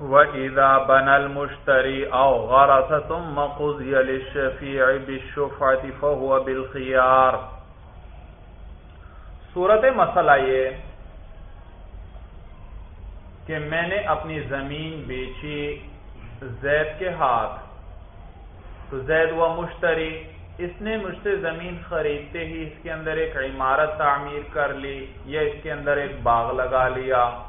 وَإِذَا بَنَى الْمُشْتَرِي أَوْ غَرَسَ ثُمَّ قُضِيَ لِلشَّفِيعِ بِالشُّفْعَةِ فَهُوَ بِالْخِيَارِ۔ صورت مسئلہ یہ کہ میں نے اپنی زمین بیچی زید کے ہاتھ۔ تو زید ہوا مشتری۔ اس نے مجھ سے زمین خریدتے ہی اس کے اندر ایک عمارت تعمیر کر لی یا اس کے اندر ایک باغ لگا لیا۔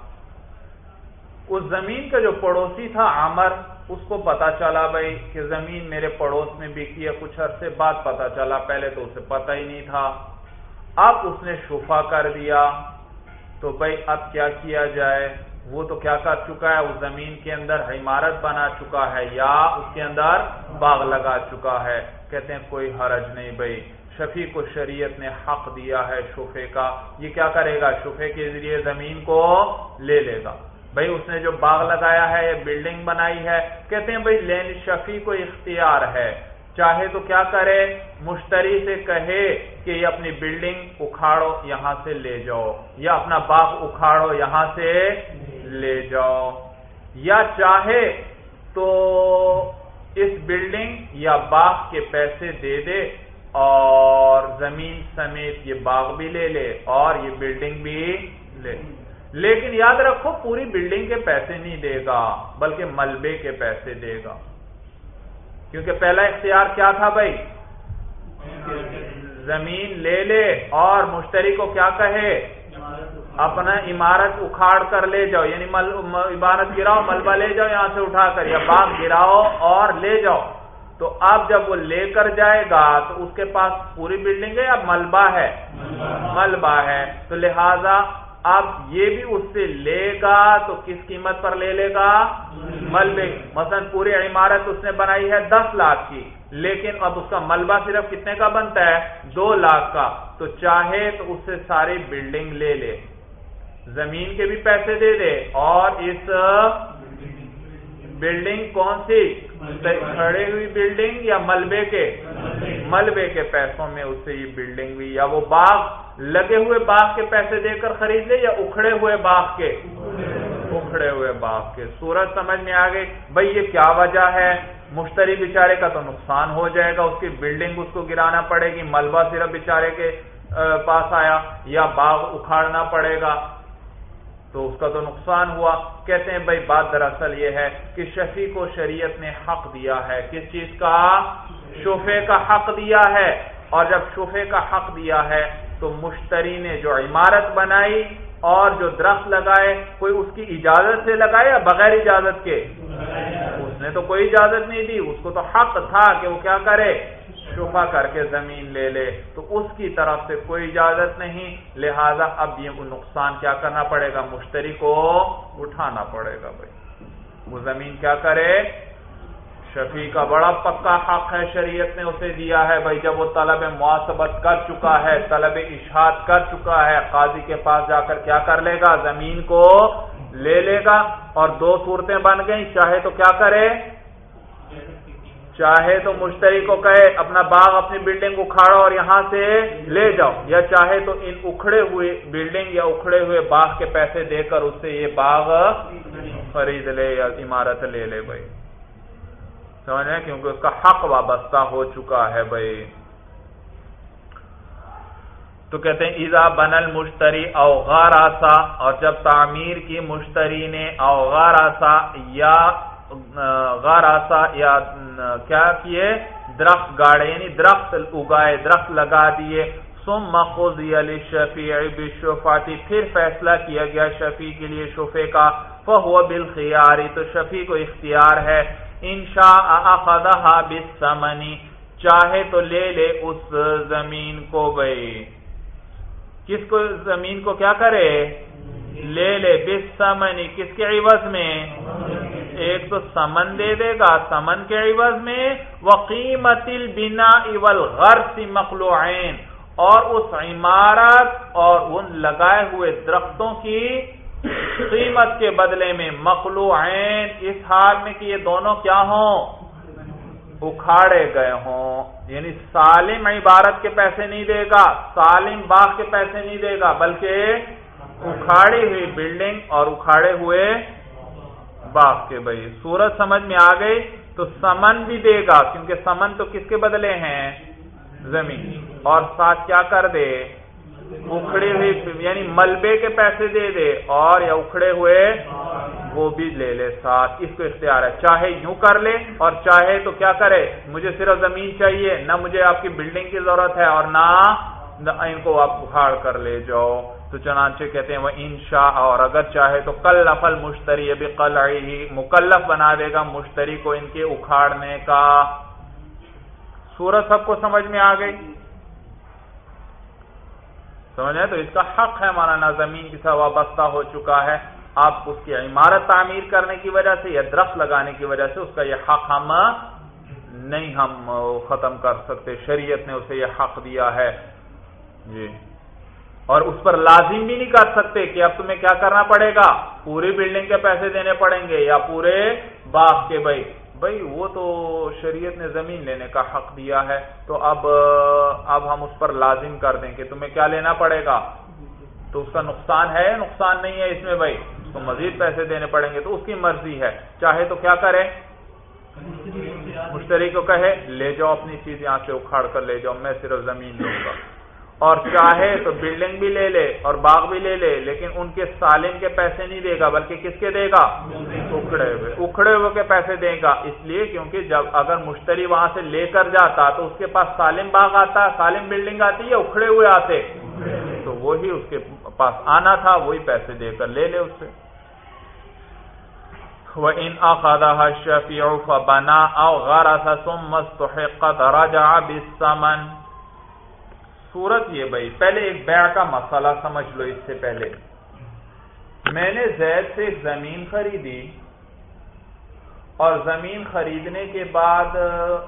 اس زمین کا جو پڑوسی تھا عمر اس کو پتا چلا بھائی کہ زمین میرے پڑوس میں بکی ہے، کچھ عرصے بعد پتا چلا، پہلے تو اسے پتا ہی نہیں تھا۔ اب اس نے شفا کر دیا۔ تو بھائی، اب کیا کیا جائے؟ وہ تو کیا کر چکا ہے؟ اس زمین کے اندر عمارت بنا چکا ہے یا اس کے اندر باغ لگا چکا ہے؟ کہتے ہیں کوئی حرج نہیں بھائی۔ شفیع کو شریعت نے حق دیا ہے شفے کا۔ یہ کیا کرے گا؟ شفے کے ذریعے زمین کو لے لے گا۔ بھائی اس نے جو باغ لگایا ہے یا بلڈنگ بنائی ہے۔ کہتے ہیں بھائی لین شفیع کو اختیار ہے۔ چاہے تو کیا کرے، مشتری سے کہے کہ یہ اپنی بلڈنگ اکھاڑو، یہاں سے لے جاؤ۔ یا اپنا باغ اکھاڑو، یہاں سے لے جاؤ۔ یا چاہے تو اس بلڈنگ یا باغ کے پیسے دے دے اور زمین سمیت یہ باغ بھی لے لے اور یہ بلڈنگ بھی لے۔ لیکن یاد رکھو، پوری بلڈنگ کے پیسے نہیں دے گا، بلکہ ملبے کے پیسے دے گا۔ کیونکہ پہلا اختیار کیا تھا بھائی؟ زمین لے لے اور مشتری کو کیا کہے؟ اپنا عمارت اکھاڑ کر لے جاؤ۔ یعنی عمارت گراؤ، ملبہ لے جاؤ یہاں سے اٹھا کر، یا باغ گراؤ اور لے جاؤ۔ تو اب جب وہ لے کر جائے گا، تو اس کے پاس پوری بلڈنگ ہے یا ملبہ ہے؟ ملبہ ہے۔ تو لہذا اب یہ بھی اس سے لے گا تو کس قیمت پر لے لے گا؟ ملبے. مثلا پوری عمارت اس نے بنائی ہے دس لاکھ کی، لیکن اب اس کا ملبہ صرف کتنے کا بنتا ہے؟ دو لاکھ کا. تو چاہے تو اس سے ساری بلڈنگ لے لے. زمین کے بھی پیسے دے دے. اور اس بلڈنگ کون سی؟ کھڑے ہوئی بلڈنگ یا ملبے کے؟ ملبے. کے پیسوں میں اس سے یہ بلڈنگ بھی یا وہ باغ لگے ہوئے باغ کے پیسے دے کر خرید لے یا اکھڑے ہوئے باغ کے؟ اکھڑے ہوئے باغ کے۔ سورج سمجھ میں آ گئی بھائی یہ کیا وجہ ہے؟ مشتری بیچارے کا تو نقصان ہو جائے گا اس کی بلڈنگ اس کو گرانا پڑے گی ملبہ صرف بیچارے کے پاس آیا یا باغ اکھاڑنا پڑے گا۔ تو اس کا تو نقصان ہوا۔ کہتے ہیں بھائی بات دراصل یہ ہے کہ شفیع کو شریعت نے حق دیا ہے۔ کس چیز کا؟ شفے کا حق دیا ہے۔ اور جب شفے کا حق دیا ہے تو مشتری نے جو عمارت بنائی اور جو درخت لگائے کوئی اس کی اجازت سے لگائے یا بغیر اجازت کے؟ اس نے تو کوئی اجازت نہیں دی۔ اس کو تو حق تھا کہ وہ کیا کرے؟ شفا کر کے زمین لے لے، تو اس کی طرف سے کوئی اجازت نہیں۔ لہذا اب یہ نقصان کیا کرنا پڑے گا؟ مشتری کو اٹھانا پڑے گا بھائی۔ وہ زمین کیا کرے؟ شفیع کا بڑا پکا حق ہے، شریعت نے اسے دیا ہے۔ بھائی جب وہ طلب معصبت کر چکا ہے، طلب اشاعت کر چکا ہے، قاضی کے پاس جا کر کیا کر لے گا؟ زمین کو لے لے گا۔ اور دو صورتیں بن گئیں، چاہے تو کیا کرے؟ چاہے تو مشتری کو کہے، اپنا باغ، اپنی بلڈنگ اکھاڑو اور یہاں سے لے جاؤ۔ یا چاہے تو ان اکھڑے ہوئے بلڈنگ یا اکھڑے ہوئے باغ کے پیسے دے کر اس سے یہ باغ خرید لے یا عمارت لے لے بھائی۔ سمجھ رہے کیونکہ اس کا حق وابستہ ہو چکا ہے بھائی۔ تو کہتے ہیں ایزا بنل مشتری اوغار آسا اور جب تعمیر کی مشتری نے اوغار آسا یا غاراسا یا، کیا کیے؟ درخت گاڑے یعنی درخت اگائے، درخت لگا دیے۔ سم مخوض علی شفیع بشفاتی پھر فیصلہ کیا گیا شفیع کے لیے شفے کا۔ فہو بالخیاری تو شفیع کو اختیار ہے۔ انشاء اخذها بالثمنی چاہے تو لے لے اس زمین کو بھائی کس کو، زمین کو کیا کرے؟ لے لے بالثمنی کس کے عوض میں؟ ایک تو سمن دے دے گا، سمن کے عوض میں وقیمت البنا اول غرض مخلوعین، اور اس عمارت اور ان لگائے ہوئے درختوں کی قیمت کے بدلے میں مخلوعین۔ اس حال میں کہ یہ دونوں کیا ہوں؟ اکھاڑے گئے ہوں یعنی سالم عبارت کے پیسے نہیں دے گا، سالم باغ کے پیسے نہیں دے گا، بلکہ اکھاڑی ہوئی بلڈنگ اور اکھاڑے ہوئے باغ کے بھائی۔ سورج سمجھ میں آ گئی تو سمن بھی دے گا، کیونکہ سمن تو کس کے بدلے ہیں؟ زمین۔ اور ساتھ کیا کر دے؟ اکھڑے ہوئے یعنی ملبے کے پیسے دے دے اور یا اکھڑے ہوئے وہ بھی لے لے۔ ساتھ اس کو اختیار ہے، چاہے یوں کر لے اور چاہے تو کیا کرے؟ مجھے صرف زمین چاہیے، نہ مجھے آپ کی بلڈنگ کی ضرورت ہے اور نہ ان کو آپ اکھاڑ کر لے جاؤ۔ تو چنانچہ کہتے ہیں وہ انشا اور اگر چاہے تو کل نفل مشتری ابھی کل مکلف بنا دے گا مشتری کو ان کے اکھاڑنے کا۔ سورج سب کو سمجھ میں آ گئی؟ سمجھ تو اس کا حق ہے مولانا زمین کی ساتھ وابستہ ہو چکا ہے۔ آپ اس کی عمارت تعمیر کرنے کی وجہ سے یا درخت لگانے کی وجہ سے اس کا یہ حق ہم نہیں ہم ختم کر سکتے، شریعت نے اسے یہ حق دیا ہے۔ جی۔ اور اس پر لازم بھی نہیں کر سکتے کہ اب تمہیں کیا کرنا پڑے گا؟ پوری بلڈنگ کے پیسے دینے پڑیں گے یا پورے باغ کے؟ بھائی بھائی، وہ تو شریعت نے زمین لینے کا حق دیا ہے۔ تو اب اب ہم اس پر لازم کر دیں کہ تمہیں کیا لینا پڑے گا؟ تو اس کا نقصان ہے؟ نقصان نہیں ہے اس میں، بھائی۔ اس کو مزید پیسے دینے پڑیں گے تو اس کی مرضی ہے۔ چاہے تو کیا کرے مشتری کو کہے، لے جاؤ اپنی چیز یہاں سے اکھاڑ کر لے جاؤ، میں صرف زمین دوں گا۔ اور چاہے تو بلڈنگ بھی لے لے اور باغ بھی لے لے، لیکن ان کے سالم کے پیسے نہیں دے گا، بلکہ کس کے دے گا؟ اکھڑے ہوئے اکھڑے ہوئے کے پیسے دے گا۔ اس لیے کیونکہ جب اگر مشتری وہاں سے لے کر جاتا تو اس کے پاس سالم باغ آتا، سالم بلڈنگ آتی یا اکھڑے ہوئے آتے؟ تو وہی اس کے پاس آنا تھا، وہی پیسے دے کر لے لے اس سے۔ وہ ان اخذہ شفیع فبنا او غرس ثم استحقت رجع بالثمن صورت یہ بھائی، پہلے ایک بیع کا مسئلہ سمجھ لو اس سے پہلے۔ میں نے زید سے ایک زمین خریدی اور زمین خریدنے کے بعد،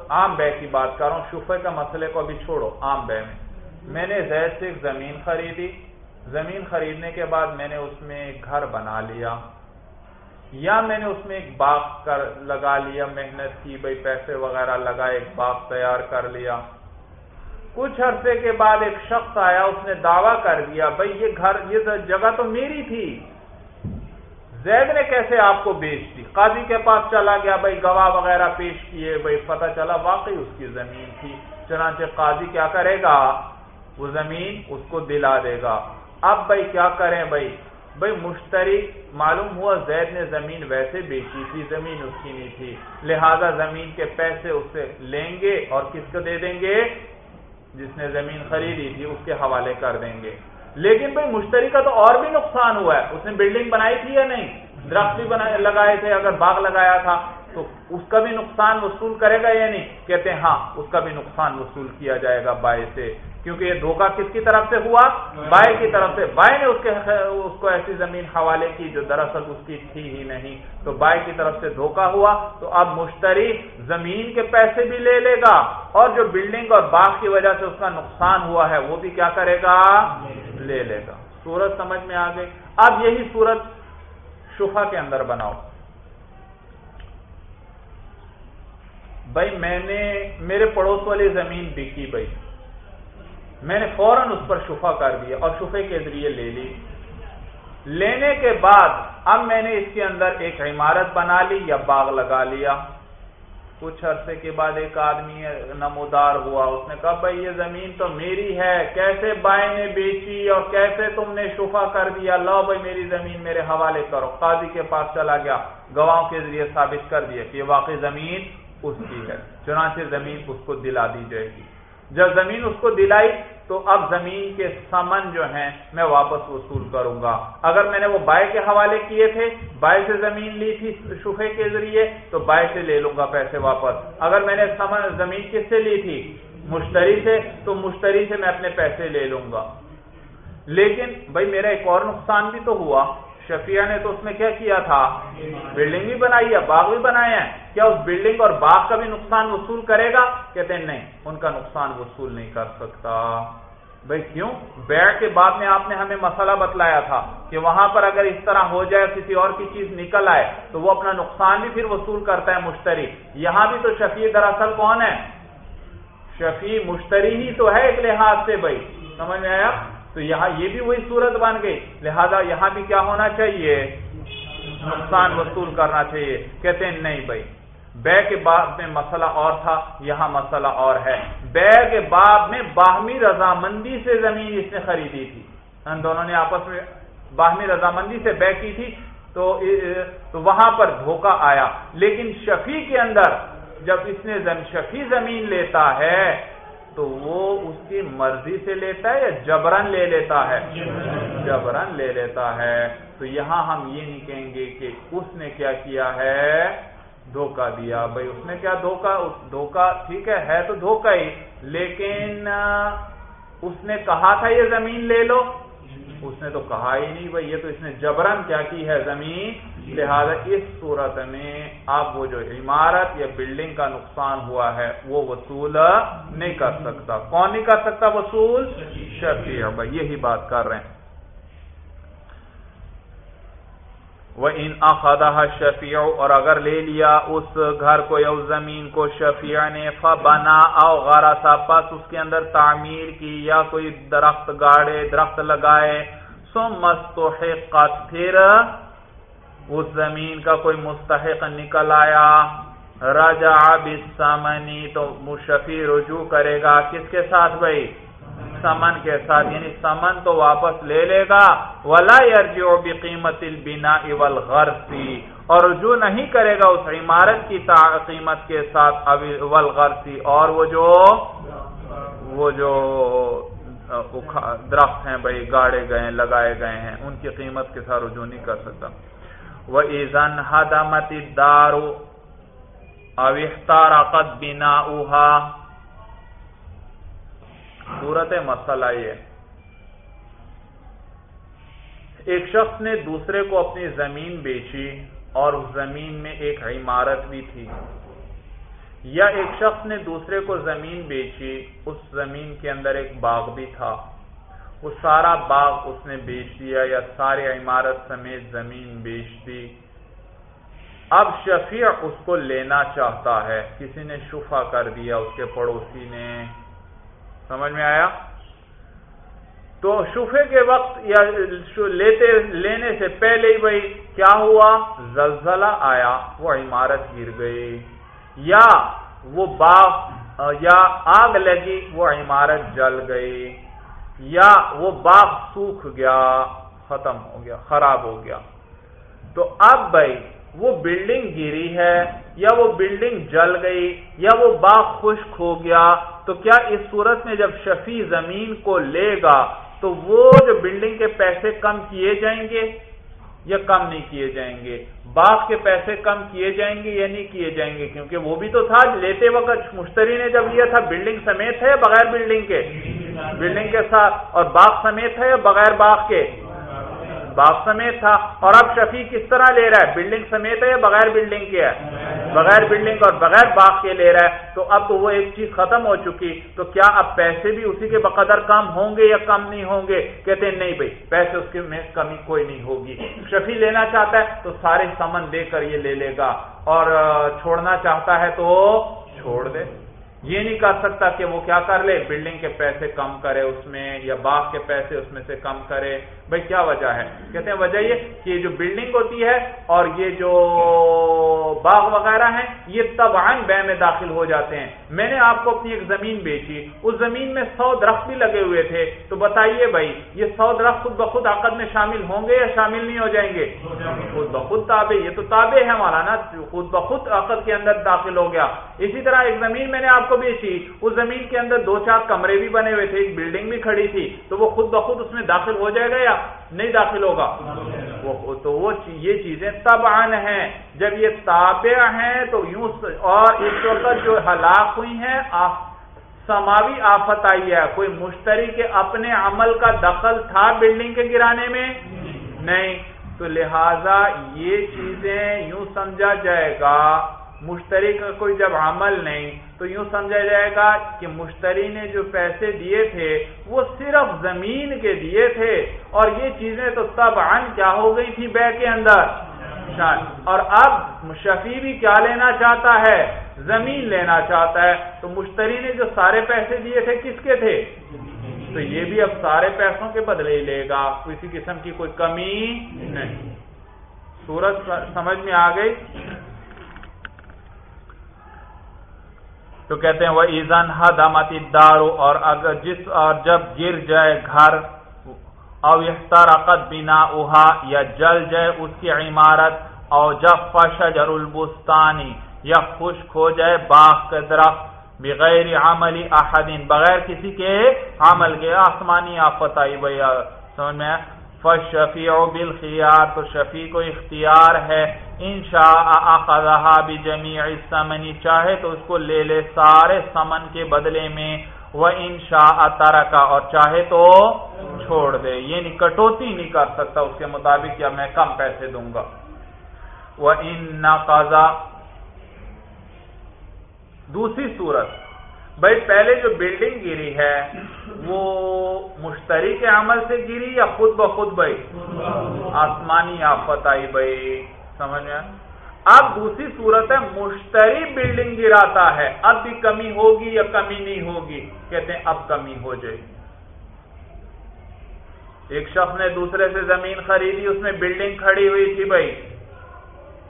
عام بے کی بات کر رہا ہوں شفے کا مسئلے کو ابھی چھوڑو، عام بے میں۔ میں نے زید سے ایک زمین خریدی۔ زمین خریدنے کے بعد میں نے اس میں ایک گھر بنا لیا۔ یا میں نے اس میں ایک باغ کر لگا لیا، محنت کی، بھائی، پیسے وغیرہ لگا ایک باغ تیار کر لیا۔ کچھ عرصے کے بعد ایک شخص آیا، اس نے دعویٰ کر دیا بھائی یہ گھر، یہ جگہ تو میری تھی۔ زید نے کیسے آپ کو بیچ دی؟ قاضی کے پاس چلا گیا بھائی گواہ وغیرہ پیش کیے بھائی پتہ چلا واقعی اس کی زمین تھی۔ چنانچہ قاضی کیا کرے گا؟ وہ زمین اس کو دلا دے گا۔ اب بھائی کیا کریں بھائی بھائی مشتری، معلوم ہوا زید نے زمین ویسے بیچی تھی، زمین اس کی نہیں تھی۔ لہذا زمین کے پیسے اس سے لیں گے اور کس کو دے دیں گے؟ جس نے زمین خریدی تھی، اس کے حوالے کر دیں گے۔ لیکن بھائی، مشتری کا تو اور بھی نقصان ہوا ہے۔ اس نے بلڈنگ بنائی تھی یا نہیں؟ درخت بھی لگائے تھے، اگر باغ لگایا تھا، تو اس کا بھی نقصان وصول کرے گا یا نہیں؟ کہتے ہیں ہاں اس کا بھی نقصان وصول کیا جائے گا باعث سے کیونکہ یہ دھوکہ کس کی طرف سے ہوا؟ بائے کی طرف سے۔ بائے نے اس کے اس کو ایسی زمین حوالے کی جو دراصل اس کی تھی ہی نہیں۔ تو بائے کی طرف سے دھوکہ ہوا۔ تو اب مشتری زمین کے پیسے بھی لے لے گا اور جو بلڈنگ اور باغ کی وجہ سے اس کا نقصان ہوا ہے، وہ بھی کیا کرے گا؟ لے لے گا۔ سورج سمجھ میں آ گئی اب یہی سورج شفا کے اندر بناؤ۔ بھائی میں نے، میرے پڑوس والی زمین بکی بھائی۔ میں نے فوراً اس پر شفا کر دیا اور شفے کے ذریعے لے لی۔ لینے کے بعد اب میں نے اس کے اندر ایک عمارت بنا لی یا باغ لگا لیا۔ کچھ عرصے کے بعد ایک آدمی نمودار ہوا۔ اس نے کہا، بھائی، یہ زمین تو میری ہے، کیسے بائیں نے بیچی اور کیسے تم نے شفا کر دیا؟ لو بھائی، میری زمین میرے حوالے کرو۔ قاضی کے پاس چلا گیا، گواہوں کے ذریعے ثابت کر دیا کہ یہ واقعی زمین اس کی ہے، چنانچہ زمین اس کو دلا دی جائے گی۔ جب زمین اس کو دلائی تو اب زمین کے سمن جو ہیں میں واپس وصول کروں گا۔ اگر میں نے وہ بائے کے حوالے کیے تھے بائے سے زمین لی تھی شفے کے ذریعے، تو بائے سے لے لوں گا پیسے واپس۔ اگر میں نے سمن زمین کس سے لی تھی؟ مشتری سے، تو مشتری سے میں اپنے پیسے لے لوں گا۔ لیکن بھائی میرا ایک اور نقصان بھی تو ہوا۔ شفیہ نے تو اس میں کیا کیا تھا؟ بلڈنگ بھی بنائی ہے، باغ بھی بنائے ہیں۔ کیا اس بلڈنگ اور باغ کا بھی نقصان وصول کرے گا؟ کہتے ہیں نہیں، ان کا نقصان وصول نہیں کر سکتا۔ بھائی کیوں؟ بیٹھ کے بعد میں آپ نے ہمیں مسئلہ بتلایا تھا کہ وہاں پر اگر اس طرح ہو جائے، کسی اور کی چیز نکل آئے، تو وہ اپنا نقصان بھی پھر وصول کرتا ہے مشتری۔ یہاں بھی تو شفیع دراصل کون ہے؟ شفیع مشتری ہی تو ہے ایک لحاظ سے، بھائی۔ سمجھ میں آیا؟ تو یہاں یہ بھی وہی صورت بن گئی۔ لہذا یہاں بھی کیا ہونا چاہیے؟ نقصان وصول کرنا چاہیے۔ کہتے ہیں نہیں بھائی۔ بے کے بعد میں مسئلہ اور تھا، یہاں مسئلہ اور ہے۔ بے کے بعد میں باہمی رضامندی سے زمین اس نے خریدی تھی۔ ان دونوں نے آپس میں باہمی رضامندی سے بے کی تھی۔ تو وہاں پر دھوکہ آیا۔ لیکن شفیع کے اندر جب اس نے شفیع زمین لیتا ہے تو وہ اس کی مرضی سے لیتا ہے یا جبرن لے لیتا ہے؟ جبرن لے لیتا ہے۔ تو یہاں ہم یہ نہیں کہیں گے کہ اس نے کیا کیا ہے؟ دھوکہ دیا۔ بھائی، اس نے کیا دھوکہ؟ دھوکہ ٹھیک ہے ہے تو دھوکہ ہی، لیکن اس نے کہا تھا یہ زمین لے لو؟ اس نے تو کہا ہی نہیں۔ بھائی، یہ تو اس نے جبرن کیا کی ہے؟ زمین لہذا اس صورت میں آپ وہ جو عمارت یا بلڈنگ کا نقصان ہوا ہے، وہ وصول نہیں کر سکتا۔ کون نہیں کر سکتا وصول؟ شفیع۔ بھائی یہی بات کر رہے ہیں۔ وہ ان اخدہ شفیع اور اگر لے لیا اس گھر کو یا اس زمین کو شفیع نے، فبنا او غارا سا پس اس کے اندر تعمیر کی یا کوئی درخت گاڑے، درخت لگائے۔ سو مستحقت پھر اس زمین کا کوئی مستحق نکل آیا۔ رجع بالثمنی تو مشفی رجوع کرے گا۔ کس کے ساتھ بھائی؟ سمن کے ساتھ یعنی سمن تو واپس لے لے گا۔ ولا یرجع بقیمت البناء والغرسی اور رجوع نہیں کرے گا اس عمارت کی قیمت کے ساتھ والغرسی اور وہ جو وہ جو درخت ہیں بھائی، گاڑے گئے ہیں، لگائے گئے ہیں، ان کی قیمت کے ساتھ رجوع نہیں کر سکتا۔ وہ ایزن حدمت دارو اوختار عقد صورت مسئلہ یہ ایک شخص نے دوسرے کو اپنی زمین بیچی اور اس زمین میں ایک عمارت بھی تھی۔ یا ایک شخص نے دوسرے کو زمین بیچی، اس زمین کے اندر ایک باغ بھی تھا۔ وہ سارا باغ اس نے بیچ دیا یا سارے عمارت سمیت زمین بیچ دی۔ اب شفیع اس کو لینا چاہتا ہے۔ کسی نے شفا کر دیا اس کے پڑوسی نے۔ سمجھ میں آیا؟ تو شفے کے وقت یا لیتے، لینے سے پہلے ہی بھائی کیا ہوا؟ زلزلہ آیا، وہ عمارت گر گئی۔ یا وہ باغ، یا آگ لگی، وہ عمارت جل گئی۔ یا وہ باغ سوکھ گیا، ختم ہو گیا، خراب ہو گیا۔ تو اب بھائی، وہ بلڈنگ گری ہے، یا وہ بلڈنگ جل گئی، یا وہ باغ خشک ہو گیا، تو کیا اس صورت میں جب شفیع زمین کو لے گا، تو وہ جو بلڈنگ کے پیسے کم کیے جائیں گے یا کم نہیں کیے جائیں گے؟ باغ کے پیسے کم کیے جائیں گے یا نہیں کیے جائیں گے؟ کیونکہ وہ بھی تو تھا، لیتے وقت مشتری نے جب لیا تھا، بلڈنگ سمیت ہے بغیر بلڈنگ کے؟ بلڈنگ کے ساتھ، اور باغ سمیت ہے بغیر باغ کے؟ باغ سمیت تھا اور اب شفیع کس طرح لے رہا ہے؟ بلڈنگ سمیت ہے یا بغیر بلڈنگ کے ہے؟ بغیر بلڈنگ اور بغیر باغ کے لے رہا ہے۔ تو اب تو وہ ایک چیز ختم ہو چکی۔ تو کیا اب پیسے بھی اسی کے بقدر کم ہوں گے یا کم نہیں ہوں گے؟ کہتے ہیں نہیں بھائی، پیسے اس کے میں کمی کوئی نہیں ہوگی۔ شفیع لینا چاہتا ہے تو سارے سمن دے کر یہ لے لے گا۔ اور چھوڑنا چاہتا ہے تو چھوڑ دے۔ یہ نہیں کر سکتا کہ وہ کیا کر لے؟ بلڈنگ کے پیسے کم کرے اس میں یا باغ کے پیسے اس میں سے کم کرے۔ بھائی کیا وجہ ہے؟ کہتے ہیں وجہ یہ کہ یہ جو بلڈنگ ہوتی ہے اور یہ جو باغ وغیرہ ہیں، یہ تبان بے میں داخل ہو جاتے ہیں۔ میں نے آپ کو اپنی ایک زمین بیچی، اس زمین میں سو درخت بھی لگے ہوئے تھے۔ تو بتائیے بھائی، یہ سو درخت خود بخود عقد میں شامل ہوں گے یا شامل نہیں ہو جائیں گے؟ خود بخود تابع، یہ تو تابع ہے ہمارا نا خود بخود عقد کے اندر داخل ہو گیا۔ اسی طرح ایک زمین میں نے آپ کو بیچی، اس زمین کے اندر دو چار کمرے بھی بنے ہوئے تھے، ایک بلڈنگ بھی کھڑی تھی، تو وہ خود بخود اس میں داخل ہو جائے گا یا نہیں داخل ہوگا۔ تو وہ یہ چیزیں تب ہیں۔ جب یہ تابع ہیں تو یوں اور اس وقت جو ہلاک ہوئی ہیں سماوی آفت آئی ہے۔ کوئی مشتری کے اپنے عمل کا دخل تھا بلڈنگ کے گرانے میں؟ نہیں۔ تو لہذا یہ چیزیں یوں سمجھا جائے گا، مشتری کا کوئی جب عمل نہیں تو یوں سمجھا جائے گا کہ مشتری نے جو پیسے دیے تھے، وہ صرف زمین کے دیے تھے۔ اور یہ چیزیں تو تب کیا ہو گئی تھی بے کے اندر؟ اور اب شفیع بھی کیا لینا چاہتا ہے؟ زمین لینا چاہتا ہے۔ تو مشتری نے جو سارے پیسے دیے تھے، کس کے تھے؟ تو یہ بھی اب سارے پیسوں کے بدلے ہی لے گا۔ کسی قسم کی کوئی کمی نہیں۔ سورج سمجھ میں آ گئی؟ تو کہتے ہیں وہ ایزن حد امتی دارو اور اگر جس اور جب گر جائے گھر او اخترقت بنا اوہا یا جل جائے اس کی عمارت او جب فشجر البستانی یا خشک ہو جائے باغ کے درخت، بغیر عملی احدین بغیر کسی کے عمل کے، آسمانی آفت آئی بھیا سمجھ میں فشفیع بالخیار تو شفیع کو اختیار ہے انشاء اخذها بجميع الثمن، چاہے تو اس کو لے لے سارے سمن کے بدلے میں وہ انشاء ترکا، اور چاہے تو چھوڑ دے یہ یعنی نہیں کٹوتی نہیں کر سکتا اس کے مطابق، یا میں کم پیسے دوں گا۔ وہ ان دوسری صورت، بھائی پہلے جو بلڈنگ گری ہے، وہ مشتری کے عمل سے گری یا خود بخود بھائی؟ آسمانی آفت آئی بھائی۔ سمجھ میں اب دوسری صورت ہے، مشتری بلڈنگ گراتا ہے۔ اب بھی کمی ہوگی یا کمی نہیں ہوگی؟ کہتے ہیں اب کمی ہو جائے گی۔ ایک شخص نے دوسرے سے زمین خریدی، اس میں بلڈنگ کھڑی ہوئی تھی بھائی۔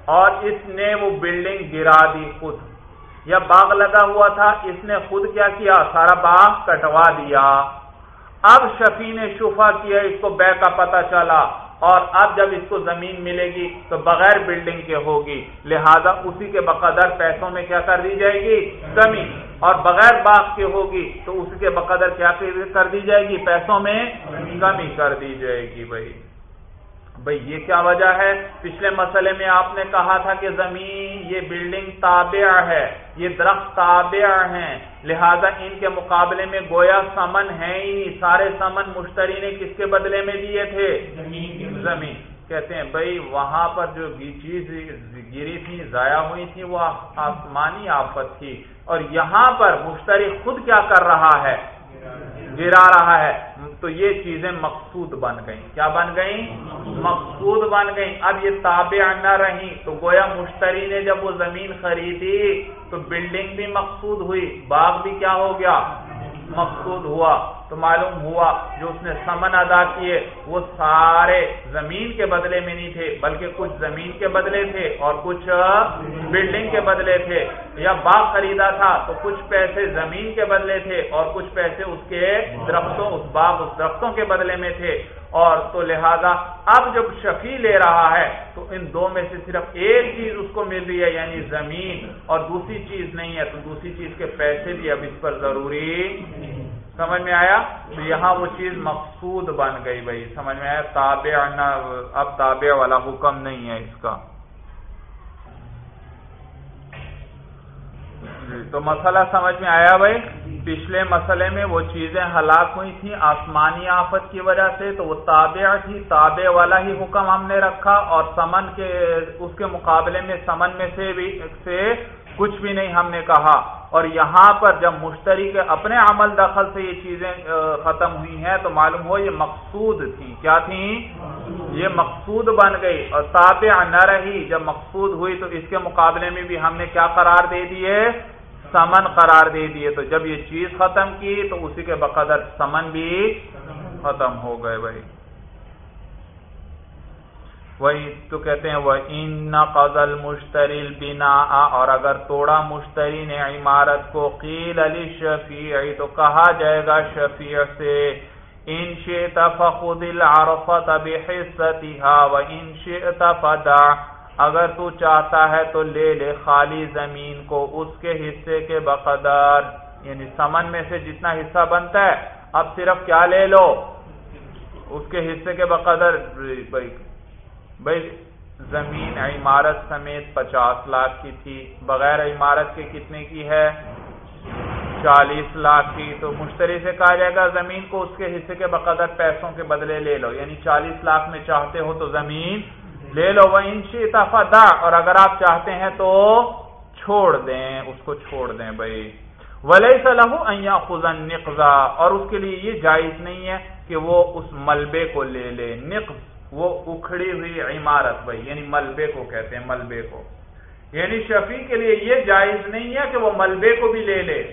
اور اس نے وہ بلڈنگ گرا دی خود۔ یا باغ لگا ہوا تھا، اس نے خود کیا کیا؟ سارا باغ کٹوا دیا۔ اب شفی نے شفا کیا، اس کو بے کا پتا چلا۔ اور اب جب اس کو زمین ملے گی تو بغیر بلڈنگ کے ہوگی۔ لہذا اسی کے بقدر پیسوں میں کیا کر دی جائے گی؟ کمی۔ اور بغیر باغ کے ہوگی تو اسی کے بقدر کیا کر دی جائے گی؟ پیسوں میں کمی کر دی جائے گی بھائی۔ بھائی یہ کیا وجہ ہے؟ پچھلے مسئلے میں آپ نے کہا تھا کہ زمین یہ بلڈنگ تابع ہے یہ درخت تابع ہیں لہذا ان کے مقابلے میں گویا سمن ہے ہی نہیں سارے سمن مشتری نے کس کے بدلے میں دیے تھے؟ زمین کہتے ہیں بھائی وہاں پر جو چیز گری تھی ضائع ہوئی تھی وہ آسمانی آفت تھی۔ اور یہاں پر مشتری خود کیا کر رہا ہے؟ گرا رہا ہے۔ تو یہ چیزیں مقصود بن گئیں۔ کیا بن گئیں؟ مقصود بن گئیں۔ اب یہ تابع نہ رہی تو گویا مشتری نے جب وہ زمین خریدی تو بلڈنگ بھی مقصود ہوئی، باغ بھی کیا ہو گیا؟ مقصود ہوا، تو معلوم ہوا جو اس نے سمن ادا کیے، وہ سارے زمین کے بدلے میں نہیں تھے، بلکہ کچھ زمین کے بدلے تھے اور کچھ بلڈنگ کے بدلے تھے۔ یا باغ خریدا تھا تو کچھ پیسے زمین کے بدلے تھے اور کچھ پیسے اس کے درختوں، اس باغ، اس درختوں کے بدلے میں تھے۔ اور تو لہذا اب جب شفی لے رہا ہے تو ان دو میں سے صرف ایک چیز اس کو مل رہی ہے یعنی زمین۔ اور دوسری چیز نہیں ہے، تو دوسری چیز کے پیسے بھی اب اس پر ضروری سمجھ میں آیا؟ تو یہاں وہ چیز مقصود بن گئی بھائی، سمجھ میں آیا؟ تابع اب تابع والا حکم نہیں ہے اس کا۔ جی، تو مسئلہ سمجھ میں آیا بھائی؟ پچھلے مسئلے میں وہ چیزیں ہلاک ہوئی تھیں آسمانی آفت کی وجہ سے، تو وہ تابع تھی، تابع والا ہی حکم ہم نے رکھا اور سمن کے، اس کے مقابلے میں، سمن میں سے بھی، سے کچھ بھی نہیں ہم نے کہا۔ اور یہاں پر جب مشتری کے اپنے عمل دخل سے یہ چیزیں ختم ہوئی ہیں، تو معلوم ہو یہ مقصود تھی کیا تھی یہ مقصود بن گئی۔ اور تابع نہ رہی، جب مقصود ہوئی تو اس کے مقابلے میں بھی ہم نے کیا قرار دے دیے؟ سمن قرار دے دیے تو جب یہ چیز ختم کی تو اسی کے بقدر سمن بھی ختم ہو گئے بھائی۔ وہی تو کہتے ہیں وہ ان قزل مشتری بنا اور اگر توڑا مشتری نے عمارت کو قیل علی شفیع تو کہا جائے گا شفیع سے ان شئت فخذ العرفت بحصتها وان شئت فدع۔ اگر تو چاہتا ہے تو لے لے خالی زمین کو اس کے حصے کے بقدر یعنی سمن میں سے جتنا حصہ بنتا ہے، اب صرف کیا لے لو؟ اس کے حصے کے بقدر بھائی زمین عمارت سمیت پچاس لاکھ کی تھی۔ بغیر عمارت کے کتنے کی ہے؟ چالیس لاکھ کی۔ تو مشتری سے کہا جائے گا، زمین کو اس کے حصے کے بقدر پیسوں کے بدلے لے لو۔ یعنی چالیس لاکھ میں چاہتے ہو تو زمین لے لو وہ انشی اتفا اور اگر آپ چاہتے ہیں تو چھوڑ دیں، اس کو چھوڑ دیں بھائی۔ ولی صلاح خزن نقزا اور اس کے لیے یہ جائز نہیں ہے کہ وہ اس ملبے کو لے لے۔ نقز وہ اکھڑی ہوئی عمارت بھائی یعنی ملبے کو کہتے ہیں، ملبے کو۔ یعنی شفیع کے لیے یہ جائز نہیں ہے کہ وہ ملبے کو بھی لے لے۔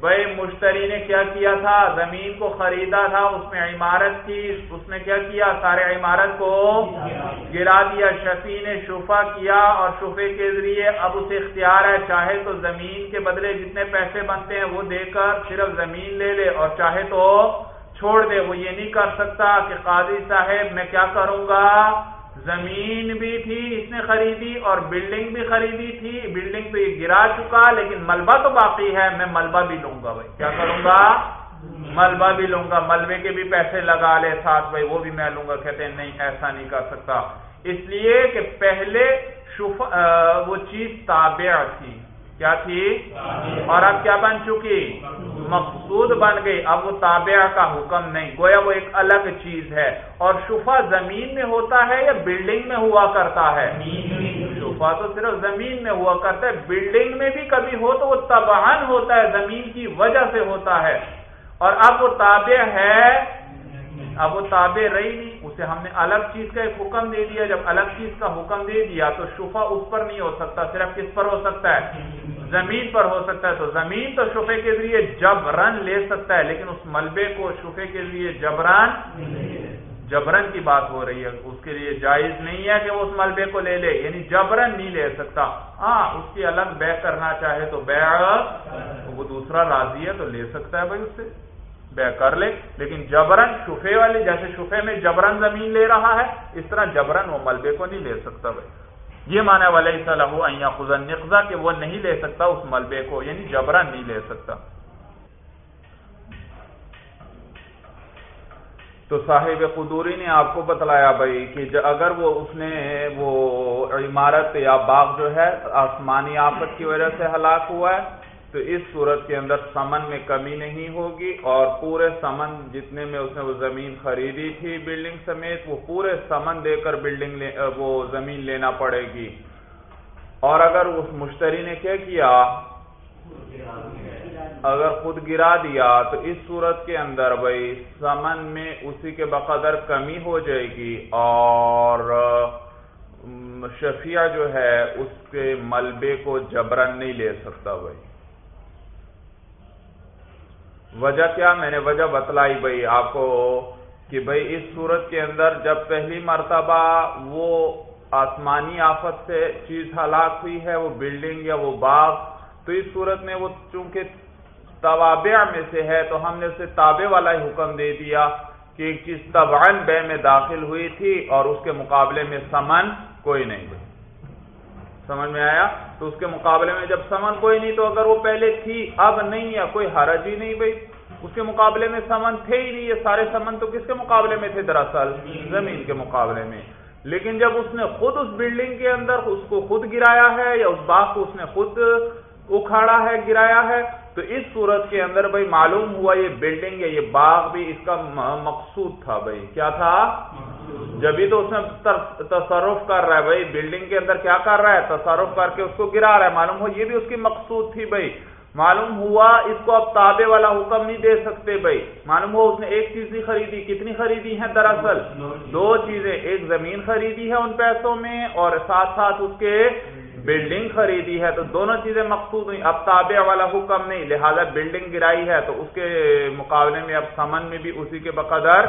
بھائی مشتری نے کیا کیا تھا؟ زمین کو خریدا تھا، اس میں عمارت کی اس نے کیا کیا؟ سارے عمارت کو گرا دیا۔ شفی نے شفا کیا اور شفے کے ذریعے اب اسے اختیار ہے، چاہے تو زمین کے بدلے جتنے پیسے بنتے ہیں وہ دے کر صرف زمین لے لے اور چاہے تو چھوڑ دے۔ وہ یہ نہیں کر سکتا کہ قاضی صاحب، میں کیا کروں گا؟ زمین بھی تھی اس نے خریدی اور بلڈنگ بھی خریدی تھی۔ بلڈنگ تو یہ گرا چکا لیکن ملبہ تو باقی ہے میں ملبہ بھی لوں گا بھائی۔ کیا کروں گا؟ ملبہ بھی لوں گا۔ ملبے کے بھی پیسے لگا لے ساتھ بھائی وہ بھی میں لوں گا۔ کہتے ہیں نہیں ایسا نہیں کر سکتا۔ اس لیے کہ پہلے وہ چیز تابع تھی۔ کیا تھی؟ اور اب کیا بن چکی؟ مقصود بن گئی۔ اب وہ تابعہ کا حکم نہیں۔ گویا وہ ایک الگ چیز ہے۔ اور شفا زمین میں ہوتا ہے یا بلڈنگ میں ہوا کرتا ہے؟ شفا تو صرف زمین میں ہوا کرتا ہے۔ بلڈنگ میں بھی کبھی ہو تو وہ تباہن ہوتا ہے، زمین کی وجہ سے ہوتا ہے۔ اور اب وہ تابع ہے۔ اب وہ تابع رہی نہیں۔ اسے ہم نے الگ چیز کا ایک حکم دے دیا۔ جب الگ چیز کا حکم دے دیا تو شفا اس پر نہیں ہو سکتا، صرف کس پر ہو سکتا ہے؟ زمین پر ہو سکتا ہے تو زمین تو شفے کے ذریعے جبرن لے سکتا ہے، لیکن اس ملبے کو شفے کے ذریعے جبران جبرن کی بات ہو رہی ہے۔ اس کے لیے جائز نہیں ہے کہ وہ اس ملبے کو لے لے یعنی جبرن نہیں لے سکتا۔ ہاں اس کی الگ بے کرنا چاہے تو بے وہ دوسرا راضی ہے تو لے سکتا ہے بھائی اس سے۔ بے کر لے، لیکن جبرن شفے والے، جیسے شفے میں جبرن زمین لے رہا ہے، اس طرح جبرن وہ ملبے کو نہیں لے سکتا بھائی۔ یہ مانا والا صلاح خزن نقزہ کہ وہ نہیں لے سکتا اس ملبے کو یعنی جبرن نہیں لے سکتا۔ تو صاحب قدوری نے آپ کو بتلایا بھائی کہ اگر وہ اس نے وہ عمارت یا باغ جو ہے، آسمانی آفت کی وجہ سے ہلاک ہوا ہے تو اس صورت کے اندر سمن میں کمی نہیں ہوگی اور پورے سمن جتنے میں اس نے وہ زمین خریدی تھی بلڈنگ سمیت، وہ پورے سمن دے کر بلڈنگ وہ زمین لینا پڑے گی۔ اور اگر اس مشتری نے کیا کیا؟ اگر خود گرا دیا، تو اس صورت کے اندر بھائی سمن میں اسی کے بقدر کمی ہو جائے گی اور شفیہ جو ہے، اس کے ملبے کو جبرن نہیں لے سکتا بھائی۔ وجہ کیا؟ میں نے وجہ بتلائی بھائی آپ کو کہ بھائی اس صورت کے اندر جب پہلی مرتبہ وہ آسمانی آفت سے چیز ہلاک ہوئی ہے، وہ بلڈنگ یا وہ باغ، تو اس صورت میں وہ چونکہ توابع میں سے ہے، تو ہم نے اسے تابع والا ہی حکم دے دیا کہ ایک چیز طبعا بے میں داخل ہوئی تھی اور اس کے مقابلے میں سمن کوئی نہیں ہوئی سمجھ میں آیا؟ تو اس کے مقابلے میں جب سمن کوئی نہیں تو اگر وہ پہلے تھی، اب نہیں ہے کوئی حرج ہی نہیں بھائی۔ اس کے مقابلے میں سمن تھے ہی نہیں، یہ سارے سمن تو کس کے مقابلے میں تھے دراصل؟ زمین کے مقابلے میں۔ لیکن جب اس نے خود اس بلڈنگ کے اندر اس کو خود گرایا ہے یا اس باغ کو اس نے خود اکھاڑا ہے، گرایا ہے، تو اس صورت کے اندر بھائی معلوم ہوا یہ بلڈنگ یا یہ باغ بھی اس کا مقصود تھا بھائی۔ کیا تھا؟ جبھی تو اس میں تصرف کر رہا ہے بھائی بلڈنگ کے اندر کیا کر رہا ہے؟ تصرف کر کے اس کو گرا رہا ہے۔ معلوم ہو، یہ بھی اس کی مقصود تھی بھائی۔ معلوم ہوا، اس کو اب تابے والا حکم نہیں دے سکتے بھائی۔ معلوم ہو اس نے ایک چیز نہیں خریدی۔ کتنی خریدی ہے دراصل؟ دو چیزیں۔ ایک زمین خریدی ہے ان پیسوں میں اور ساتھ ساتھ اس کے بلڈنگ خریدی ہے تو دونوں چیزیں مقصود ہوئی اب تابع والا حکم نہیں، لہذا بلڈنگ گرائی ہے تو اس کے مقابلے میں اب سمن میں بھی اسی کے بقدر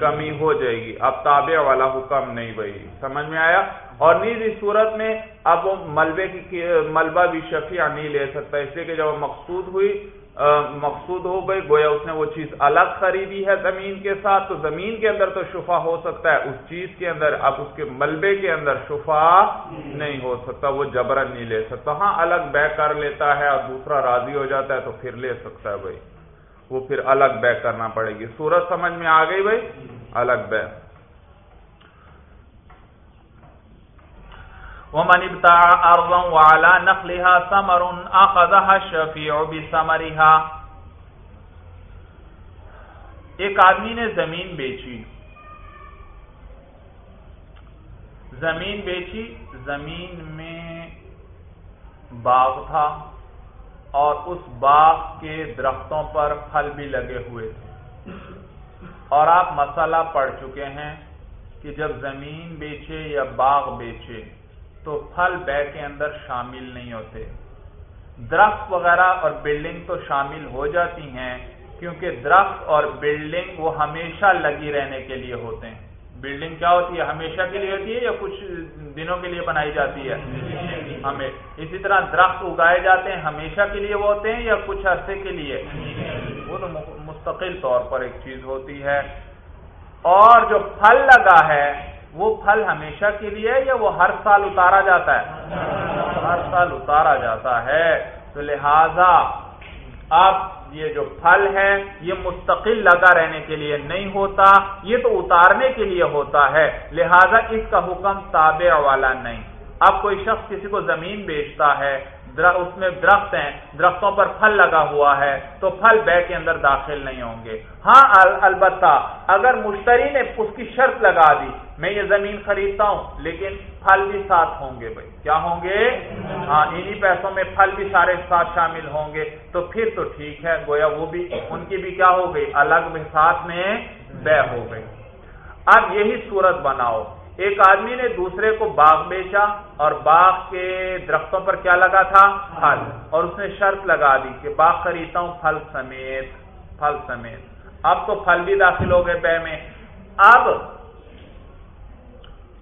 کمی ہو جائے گی۔ اب تابع والا حکم نہیں بھائی، سمجھ میں آیا؟ اور نیز اس صورت میں اب وہ ملبے کی ملبہ بھی شفیع نہیں لے سکتا، اس لیے کہ جب وہ مقصود ہوئی مقصود ہو گئی گویا اس نے وہ چیز الگ خریدی ہے زمین کے ساتھ، تو زمین کے اندر تو شفا ہو سکتا ہے، اس چیز کے اندر اب اس کے ملبے کے اندر شفا نہیں ہو سکتا، وہ جبرن نہیں لے سکتا۔ ہاں الگ بے کر لیتا ہے اور دوسرا راضی ہو جاتا ہے، تو پھر لے سکتا ہے بھائی۔ وہ پھر الگ بے کرنا پڑے گی۔ سورج سمجھ میں آ گئی بھائی؟ الگ بے ومن ابتاع ارضا وعلى نخلها ثمر اخذها الشفيع بثمرها. ایک آدمی نے زمین بیچی. زمین بیچی، زمین میں باغ تھا اور اس باغ کے درختوں پر پھل بھی لگے ہوئے تھے۔ اور آپ مسئلہ پڑھ چکے ہیں کہ جب زمین بیچے یا باغ بیچے تو پھل بے کے اندر شامل نہیں ہوتے۔ درخت وغیرہ اور بلڈنگ تو شامل ہو جاتی ہیں، کیونکہ درخت اور بلڈنگ وہ ہمیشہ لگی رہنے کے لیے ہوتے ہیں۔ بلڈنگ کیا ہوتی ہے؟ ہمیشہ کے لیے ہوتی ہے یا کچھ دنوں کے لیے بنائی جاتی ہے؟ ہمیں۔ اسی طرح درخت اگائے جاتے ہیں، ہمیشہ کے لیے وہ ہوتے ہیں یا کچھ عرصے کے لیے؟ وہ تو مستقل طور پر ایک چیز ہوتی ہے۔ اور جو پھل لگا ہے وہ پھل ہمیشہ کے لیے یا وہ ہر سال اتارا جاتا ہے؟ ہر سال اتارا جاتا ہے۔ تو لہذا اب یہ جو پھل ہے یہ مستقل لگا رہنے کے لیے نہیں ہوتا، یہ تو اتارنے کے لیے ہوتا ہے۔ لہذا اس کا حکم تابع والا نہیں۔ اب کوئی شخص کسی کو زمین بیچتا ہے اس میں درخت ہیں، درختوں پر پھل لگا ہوا ہے، تو پھل بے کے اندر داخل نہیں ہوں گے۔ ہاں البتہ اگر مشتری نے اس کی شرط لگا دی، میں یہ زمین خریدتا ہوں، لیکن پھل بھی ساتھ ہوں گے بھائی۔ کیا ہوں گے؟ ہاں انہی پیسوں میں پھل بھی سارے ساتھ شامل ہوں گے۔ تو پھر تو ٹھیک ہے، گویا وہ بھی، ان کی بھی کیا ہو گئی؟ الگ بھی ساتھ میں بے ہو گئی۔ اب یہی صورت بناؤ۔ ایک آدمی نے دوسرے کو باغ بیچا اور باغ کے درختوں پر کیا لگا تھا؟ پھل۔ اور اس نے شرط لگا دی کہ باغ خریدتا ہوں پھل سمیت پھل سمیت۔ اب تو پھل بھی داخل ہو گئے بے میں۔ اب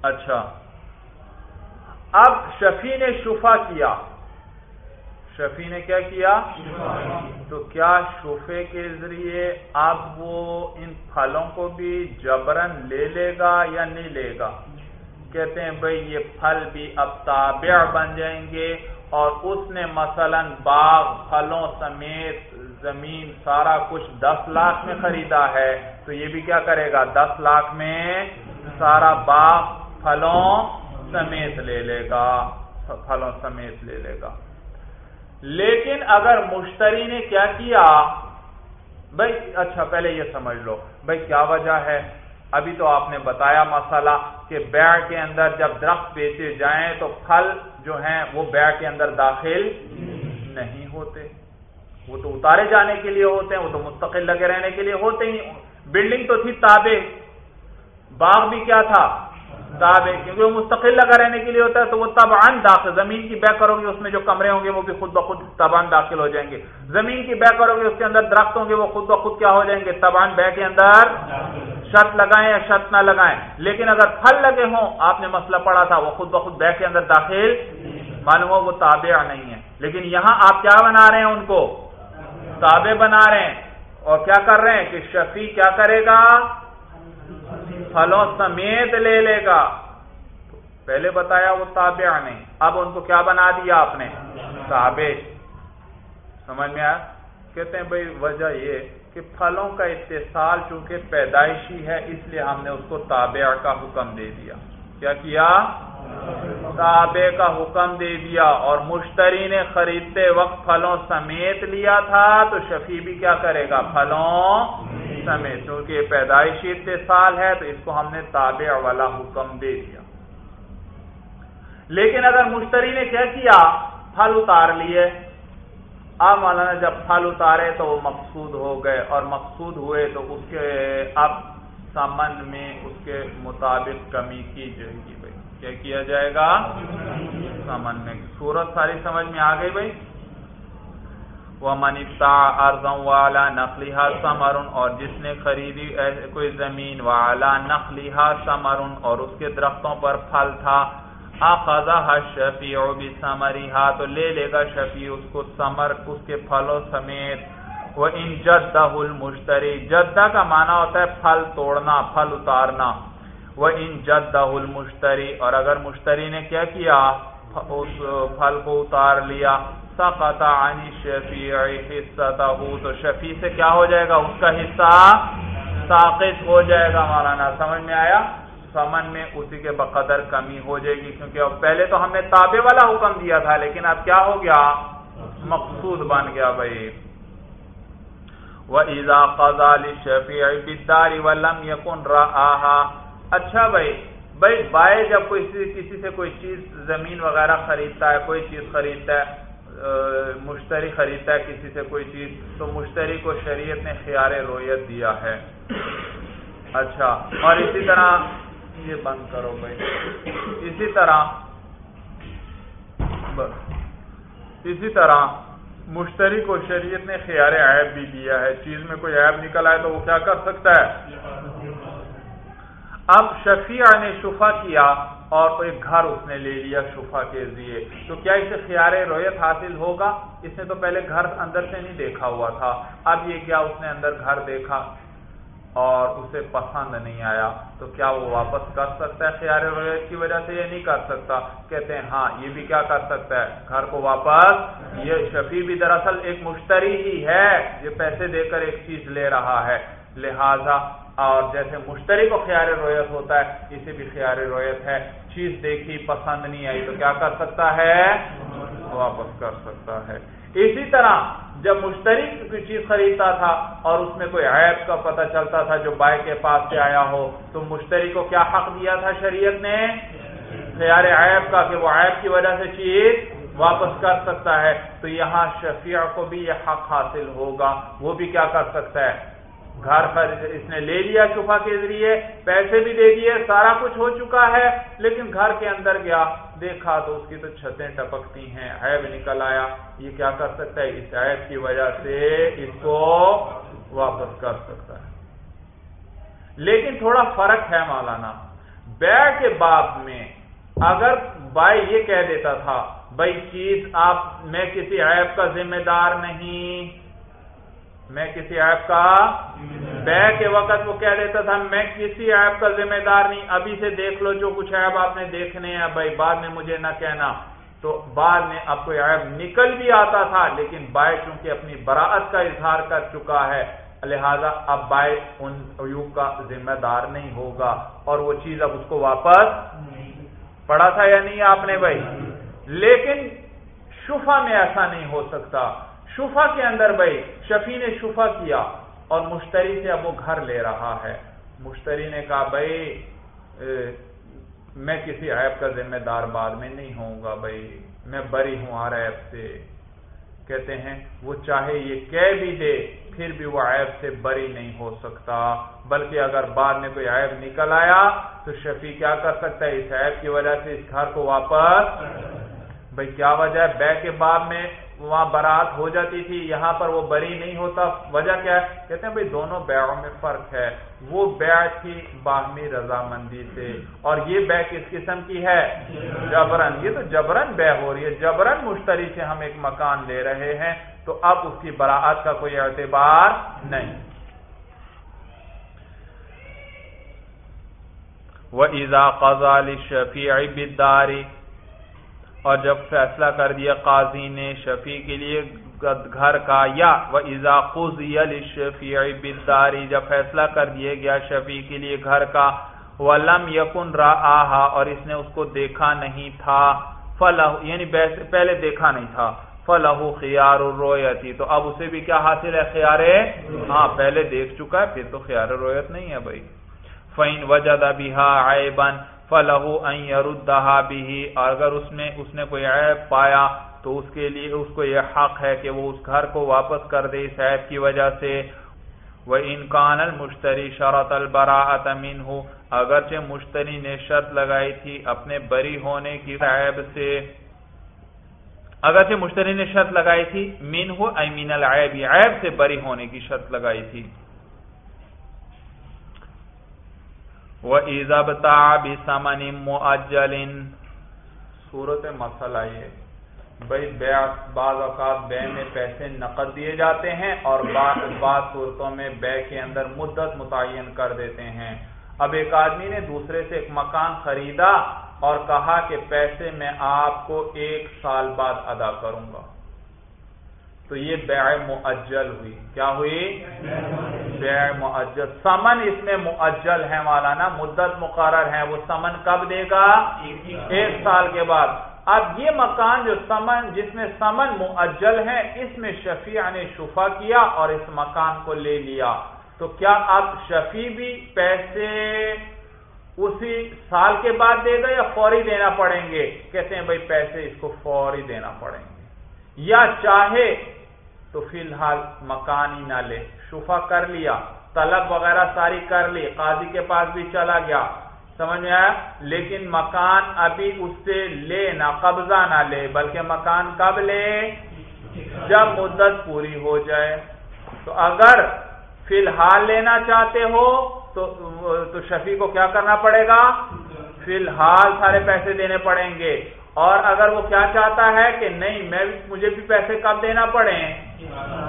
اچھا۔ اب شفی نے شفا کیا۔ شفی نے کیا کیا؟ تو کیا شفے کے ذریعے اب وہ ان پھلوں کو بھی جبرن لے لے گا یا نہیں لے گا؟ کہتے ہیں بھائی یہ پھل بھی اب تابع بن جائیں گے اور اس نے مثلا باغ پھلوں سمیت زمین سارا کچھ دس لاکھ میں خریدا ہے، تو یہ بھی کیا کرے گا؟ دس لاکھ میں سارا باغ پھلوں سمیت لے لے گا، پھلوں سمیت لے لے گا۔ لیکن اگر مشتری نے کیا کیا؟ بھائی اچھا پہلے یہ سمجھ لو۔ بھائی، کیا وجہ ہے؟ ابھی تو آپ نے بتایا مسئلہ کہ بیع کے اندر جب درخت بیچے جائیں تو پھل جو ہیں وہ بیع کے اندر داخل نہیں ہوتے۔ وہ تو اتارے جانے کے لیے ہوتے ہیں، وہ تو مستقل لگے رہنے کے لیے ہوتے ہی۔ بلڈنگ تو تھی تابے باغ بھی کیا تھا؟ تابع کیونکہ وہ مستقل لگا رہنے کے لیے ہوتا ہے، تو وہ تبان داخل، زمین کی بے کرو گے، اس میں جو کمرے ہوں گے، وہ بھی خود بخود تبان داخل ہو جائیں گے۔ زمین کی بے کرو گے، اس کے اندر درخت ہوں گے، وہ خود بخود کیا ہو جائیں گے؟ تبان بے کے اندر شرط لگائیں یا شرط نہ لگائیں۔ لیکن اگر پھل لگے ہوں، آپ نے مسئلہ پڑا تھا، وہ خود بخود بے کے اندر داخل معلوم ہو، وہ تابع نہیں ہے۔ لیکن یہاں آپ کیا بنا رہے ہیں ان کو؟ تابع بنا رہے ہیں۔ اور کیا کر رہے ہیں کہ شفیع کیا کرے گا؟ پھلوں سمیت لے لے گا۔ پہلے بتایا وہ تابع نہیں اب ان کو کیا بنا دیا آپ نے؟ تابع۔ سمجھ میں آیا؟ کہتے ہیں بھائی، وجہ یہ کہ پھلوں کا اتصال چونکہ پیدائشی ہے، اس لیے ہم نے اس کو تابع کا حکم دے دیا۔ کیا کیا؟ تابع کا حکم دے دیا اور مشتری نے خریدتے وقت پھلوں سمیت لیا تھا، تو شفیع بھی کیا کرے گا؟ پھلوں سمیت، چونکہ پیدائشی اتصال ہے، تو اس کو ہم نے تابع والا حکم دے دیا۔ لیکن اگر مشتری نے کیا کیا؟ پھل اتار لیے۔ اب مولانا، جب پھل اتارے تو وہ مقصود ہو گئے اور مقصود ہوئے تو اس کے اب سمن میں اس کے مطابق کمی کی جائے گی۔ کیا کیا جائے گا؟ سمن میں صورت ساری سمجھ میں آ گئی بھائی؟ وہ منیتا ارزم والا نقلیہ سمرن اور جس نے خریدی کوئی زمین والا نقلیہ سمرن اور اس کے درختوں پر پھل تھا۔ آخذہ شفیع بھی سمری تو لے لے گا شفیع اس کو سمر اس کے پھلوں سمیت۔ وہ ان جدہ المشتری جدہ کا معنی ہوتا ہے پھل توڑنا، پھل اتارنا۔ وہ ان جدہ المشتری اور اگر مشتری نے کیا کیا؟ اس، پھل کو اتار لیا۔ سقط عن الشفیع حصتہ تو شفیع سے کیا ہو جائے گا؟ اس کا حصہ ساقط ہو جائے گا، مولانا، سمجھ میں آیا؟ سمن میں اسی کے بقدر کمی ہو جائے گی، کیونکہ اب پہلے تو ہم نے تابع والا حکم دیا تھا، لیکن اب کیا ہو گیا؟ مقصود بن گیا بھائی۔ وَإِذَا قَضَى لِلشَّفِيعِ بِالدَّارِ وَلَمْ يَكُنْ رَآهَا۔ اچھا بھائی بھائی بائے جب کوئی کسی سے کوئی چیز زمین وغیرہ خریدتا ہے، کوئی چیز خریدتا ہے مشتری خریدتا ہے کسی سے کوئی چیز، تو مشتری کو شریعت نے خیار رویت دیا ہے۔ اچھا اور اسی طرح یہ بند کرو بھائی۔ اسی طرح اسی طرح مشتری کو شریعت نے خیار عیب بھی دیا ہے۔ چیز میں کوئی عیب نکل آئے تو وہ کیا کر سکتا ہے؟ اب شفیع نے شفا کیا اور کوئی گھر اس نے لے لیا شفا کے ذریعے۔ تو کیا اسے خیار رویت حاصل ہوگا؟ اس نے تو پہلے گھر اندر سے نہیں دیکھا ہوا تھا۔ اب یہ کیا اس نے اندر گھر دیکھا اور اسے پسند نہیں آیا؟ تو کیا وہ واپس کر سکتا ہے خیار رویت کی وجہ سے یہ نہیں کر سکتا؟ کہتے ہیں ہاں یہ بھی کیا کر سکتا ہے؟ گھر کو واپس۔ یہ شفیع بھی دراصل ایک مشتری ہی ہے، یہ پیسے دے کر ایک چیز لے رہا ہے۔ لہذا اور جیسے مشتری کو خیال رویت ہوتا ہے اسے بھی خیال رویت ہے، چیز دیکھی، پسند نہیں آئی تو کیا کر سکتا ہے؟ واپس کر سکتا ہے۔ اسی طرح جب مشتری کوئی چیز خریدتا تھا اور اس میں کوئی عیب کا پتہ چلتا تھا جو بائک کے پاس سے آیا ہو، تو مشتری کو کیا حق دیا تھا شریعت نے؟ خیال عیب کا کہ وہ عیب کی وجہ سے چیز واپس کر سکتا ہے۔ تو یہاں شفیع کو بھی یہ حق حاصل ہوگا، وہ بھی کیا کر سکتا ہے؟ گھر اس نے لے لیا شفا کے ذریعے، پیسے بھی دے دیے، سارا کچھ ہو چکا ہے، لیکن گھر کے اندر گیا، دیکھا تو اس کی تو چھتیں ٹپکتی ہیں، عیب نکل آیا۔ یہ کیا کر سکتا ہے؟ اس عیب کی وجہ سے اس کو واپس کر سکتا ہے۔ لیکن تھوڑا فرق ہے مولانا بیع کے باب میں اگر بھائی یہ کہہ دیتا تھا، بھائی چیز آپ میں کسی عیب کا ذمہ دار نہیں میں کسی ایپ کا بے کے وقت وہ کہہ دیتا تھا، میں کسی ایپ کا ذمہ دار نہیں، ابھی سے دیکھ لو جو کچھ ایپ آپ نے دیکھنے ہیں، بھائی بعد میں مجھے نہ کہنا۔ تو بعد میں اب کوئی ایپ نکل بھی آتا تھا، لیکن بائے چونکہ اپنی براعت کا اظہار کر چکا ہے، لہذا اب بائے ان عیوب کا ذمہ دار نہیں ہوگا۔ اور وہ چیز اب اس کو واپس پڑا تھا یا نہیں آپ نے بھائی؟ لیکن شفا میں ایسا نہیں ہو سکتا۔ شفا کے اندر بھائی، شفی نے شفا کیا اور مشتری سے اب وہ گھر لے رہا ہے۔ مشتری نے کہا، بھائی میں کسی عیب کا ذمہ دار بعد میں نہیں ہوں گا بھائی، میں بری ہوں آر ایب سے۔ کہتے ہیں، وہ چاہے یہ کہہ بھی دے، پھر بھی وہ عیب سے بری نہیں ہو سکتا۔ بلکہ اگر بعد میں کوئی عیب نکل آیا، تو شفیع کیا کر سکتا ہے؟ اس عیب کی وجہ سے اس گھر کو واپس۔ بھائی، کیا وجہ ہے؟ بے کے بعد میں وہاں برات ہو جاتی تھی، یہاں پر وہ بری نہیں ہوتا۔ وجہ کیا ہے؟ کہتے ہیں، بھائی، دونوں بیعوں میں فرق ہے۔ وہ بیع تھی باہمی رضامندی سے۔ اور یہ بے کس قسم کی ہے؟ جبرن۔ یہ تو جبرن بے ہو رہی ہے۔ جبرن مشتری سے ہم ایک مکان لے رہے ہیں، تو اب اس کی براعت کا کوئی اعتبار نہیں۔ وہ ایزا قزال شفیع بداری اور جب فیصلہ کر دیا قاضی نے شفیع کے لیے گھر کا، یا وہ شفیع بداری جب فیصلہ کر دیا گیا شفیع کے لیے گھر کا، ولم یقن رہا اور اس نے اس کو دیکھا نہیں تھا فلاح یعنی پہلے دیکھا نہیں تھا فلاح خیار رویتی تو اب اسے بھی کیا حاصل ہے؟ خیار ہاں پہلے دیکھ چکا ہے، پھر تو خیار رویت نہیں ہے بھائی۔ فین وجد ابھی بن فلاح بھی اگر اس میں اس نے کوئی عیب پایا، تو اس کے لیے اس کو یہ حق ہے کہ وہ اس گھر کو واپس کر دے اس عیب کی وجہ سے۔ وہ انکان المشتری شرط البرا امین ہو اگرچہ مشتری نے شرط لگائی تھی اپنے بری ہونے کی عیب سے۔ اگرچہ مشتری نے شرط لگائی تھی مین ہو امین العیب عیب سے بری ہونے کی شرط لگائی تھی۔ وہ ایزب تاب سمن صورت مسئلہ یہ بھائی بعض اوقات بے میں پیسے نقد دیے جاتے ہیں اور بعض صورتوں میں بے کے اندر مدت متعین کر دیتے ہیں۔ اب ایک آدمی نے دوسرے سے ایک مکان خریدا اور کہا کہ پیسے میں آپ کو ایک سال بعد ادا کروں گا۔ تو یہ بیع معجل ہوئی۔ کیا ہوئی؟ بیع معجل۔ سمن اس میں معجل ہے مولانا، مدت مقرر ہے وہ سمن کب دے گا؟ ایک سال کے بعد۔ اب یہ مکان جو سمن، جس میں سمن معجل ہے اس میں شفیع نے شفا کیا اور اس مکان کو لے لیا۔ تو کیا اب شفیع بھی پیسے اسی سال کے بعد دے گا یا فوری دینا پڑیں گے؟ کہتے ہیں بھائی پیسے اس کو فوری دینا پڑیں گے۔ یا چاہے تو فی الحال مکان ہی نہ لے، شفا کر لیا، طلب وغیرہ ساری کر لی، قاضی کے پاس بھی چلا گیا۔ سمجھ میں آیا؟ لیکن مکان ابھی اس سے لے نہ، قبضہ نہ لے، بلکہ مکان کب لے؟ جب مدت پوری ہو جائے۔ تو اگر فی الحال لینا چاہتے ہو، تو تو شفیع کو کیا کرنا پڑے گا؟ فی الحال سارے پیسے دینے پڑیں گے۔ اور اگر وہ کیا چاہتا ہے کہ نہیں میں مجھے بھی پیسے کب دینا پڑے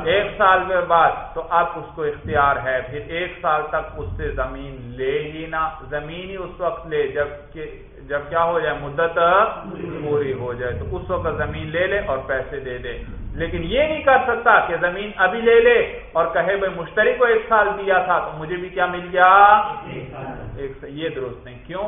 ایک سال کے بعد تو اب اس کو اختیار ہے۔ پھر ایک سال تک اس سے زمین لے ہی نہ زمین ہی اس وقت لے جب جب کیا ہو جائے مدت پوری ہو جائے۔ تو اس وقت زمین لے لے اور پیسے دے دے۔ لیکن یہ نہیں کر سکتا کہ زمین ابھی لے لے اور کہے بھائی مشتری کو ایک سال دیا تھا تو مجھے بھی کیا مل گیا؟ ایک یہ درست نہیں۔ کیوں؟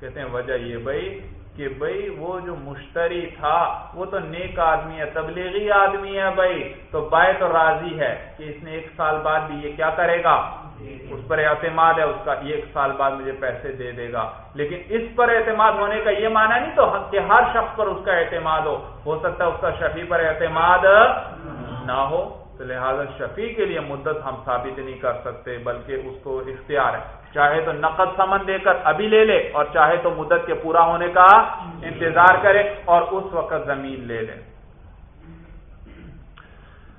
کہتے ہیں وجہ یہ بھائی کہ بھائی وہ جو مشتری تھا وہ تو نیک آدمی ہے تبلیغی آدمی ہے بھائی تو بائے تو راضی ہے کہ اس نے ایک سال بعد بھی یہ کیا کرے گا؟ اس پر اعتماد ہے اس کا ایک سال بعد مجھے پیسے دے دے گا۔ لیکن اس پر اعتماد ہونے کا یہ معنی نہیں تو کہ ہر شخص پر اس کا اعتماد ہو۔ ہو سکتا ہے اس کا شفیع پر اعتماد نہ ہو۔ تو لہٰذا شفیع کے لیے مدت ہم ثابت نہیں کر سکتے، بلکہ اس کو اختیار ہے۔ چاہے تو نقد سمن دے کر ابھی لے لے اور چاہے تو مدت کے پورا ہونے کا انتظار کرے اور اس وقت زمین لے لے۔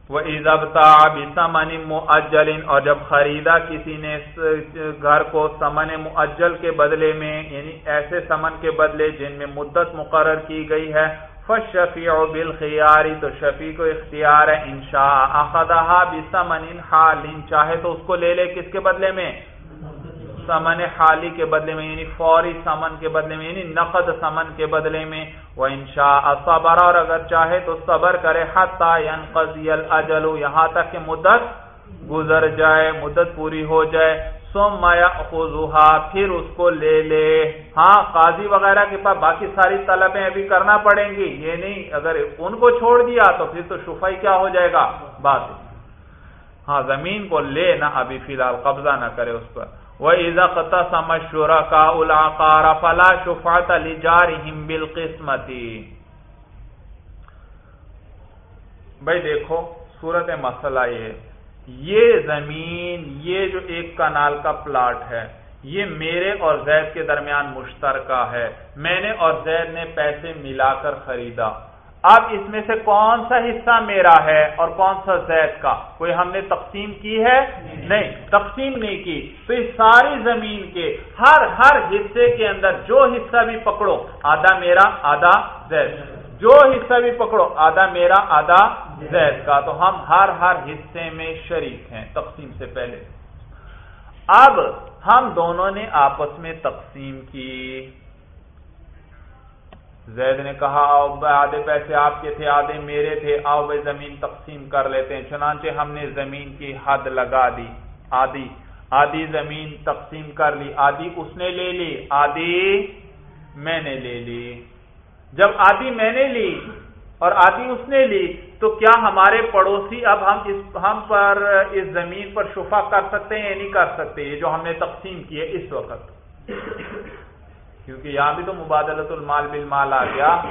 وہ عزبتا سمن مجل اور جب خریدا کسی نے گھر کو سمن معجل کے بدلے میں یعنی ایسے سمن کے بدلے جن میں مدت مقرر کی گئی ہے فش شفیع بالخیاری تو شفیع کو اختیار ہے، انشاء اخذها بثمن حال، چاہے تو اس کو لے لے کس کے بدلے میں؟ سمن حالی کے بدلے میں یعنی فوری سمن کے بدلے میں یعنی نقد سمن کے بدلے میں وہ انشا صبر، اور اگر چاہے تو صبر کرے ينقضي الاجل، یہاں تک کہ مدت گزر جائے، مدت پوری ہو جائے۔ سوم پھر اس کو لے لے۔ ہاں قاضی وغیرہ کے پاس باقی ساری طلبیں ابھی کرنا پڑیں گی۔ یہ نہیں، اگر ان کو چھوڑ دیا تو پھر تو شفائی کیا ہو جائے گا؟ بات ہاں زمین کو لے نہ، ابھی فی الحال قبضہ نہ کرے اس پر۔ وَإِذَا قَتَسَمَ الشُّرَكَاءُ الْعَقَارَ فَلَا شُفْعَةَ لِجَارِهِمْ بِالْقِسْمَةِ۔ بھائی دیکھو، صورت مسئلہ یہ یہ زمین، یہ جو ایک کنال کا پلاٹ ہے، یہ میرے اور زید کے درمیان مشترکہ ہے۔ میں نے اور زید نے پیسے ملا کر خریدا۔ اب اس میں سے کون سا حصہ میرا ہے اور کون سا زید کا؟ کوئی ہم نے تقسیم کی ہے؟ نہیں، تقسیم نہیں کی۔ تو اس ساری زمین کے ہر ہر حصے کے اندر جو حصہ بھی پکڑو، آدھا میرا، آدھا زید۔ جو حصہ بھی پکڑو، آدھا میرا، آدھا زید کا۔ تو ہم ہر ہر حصے میں شریک ہیں، تقسیم سے پہلے۔ اب ہم دونوں نے آپس میں تقسیم کی۔ زید نے کہا، آؤ آدھے پیسے آپ کے تھے، آدھے میرے تھے، آؤ بھائی، زمین تقسیم کر لیتے ہیں۔ چنانچہ ہم نے زمین کی حد لگا دی۔ آدھی آدھی زمین تقسیم کر لی، آدھی اس نے لے لی، آدھی میں نے لے لی۔ جب آدھی میں نے لی اور آدھی اس نے لی تو کیا ہمارے پڑوسی اب ہم اس ہم پر اس زمین پر شفا کر سکتے ہیں یا نہیں کر سکتے؟ یہ جو ہم نے تقسیم کی ہے اس وقت۔ کیونکہ یہاں بھی تو مبادلت المال بالمال آ گیا۔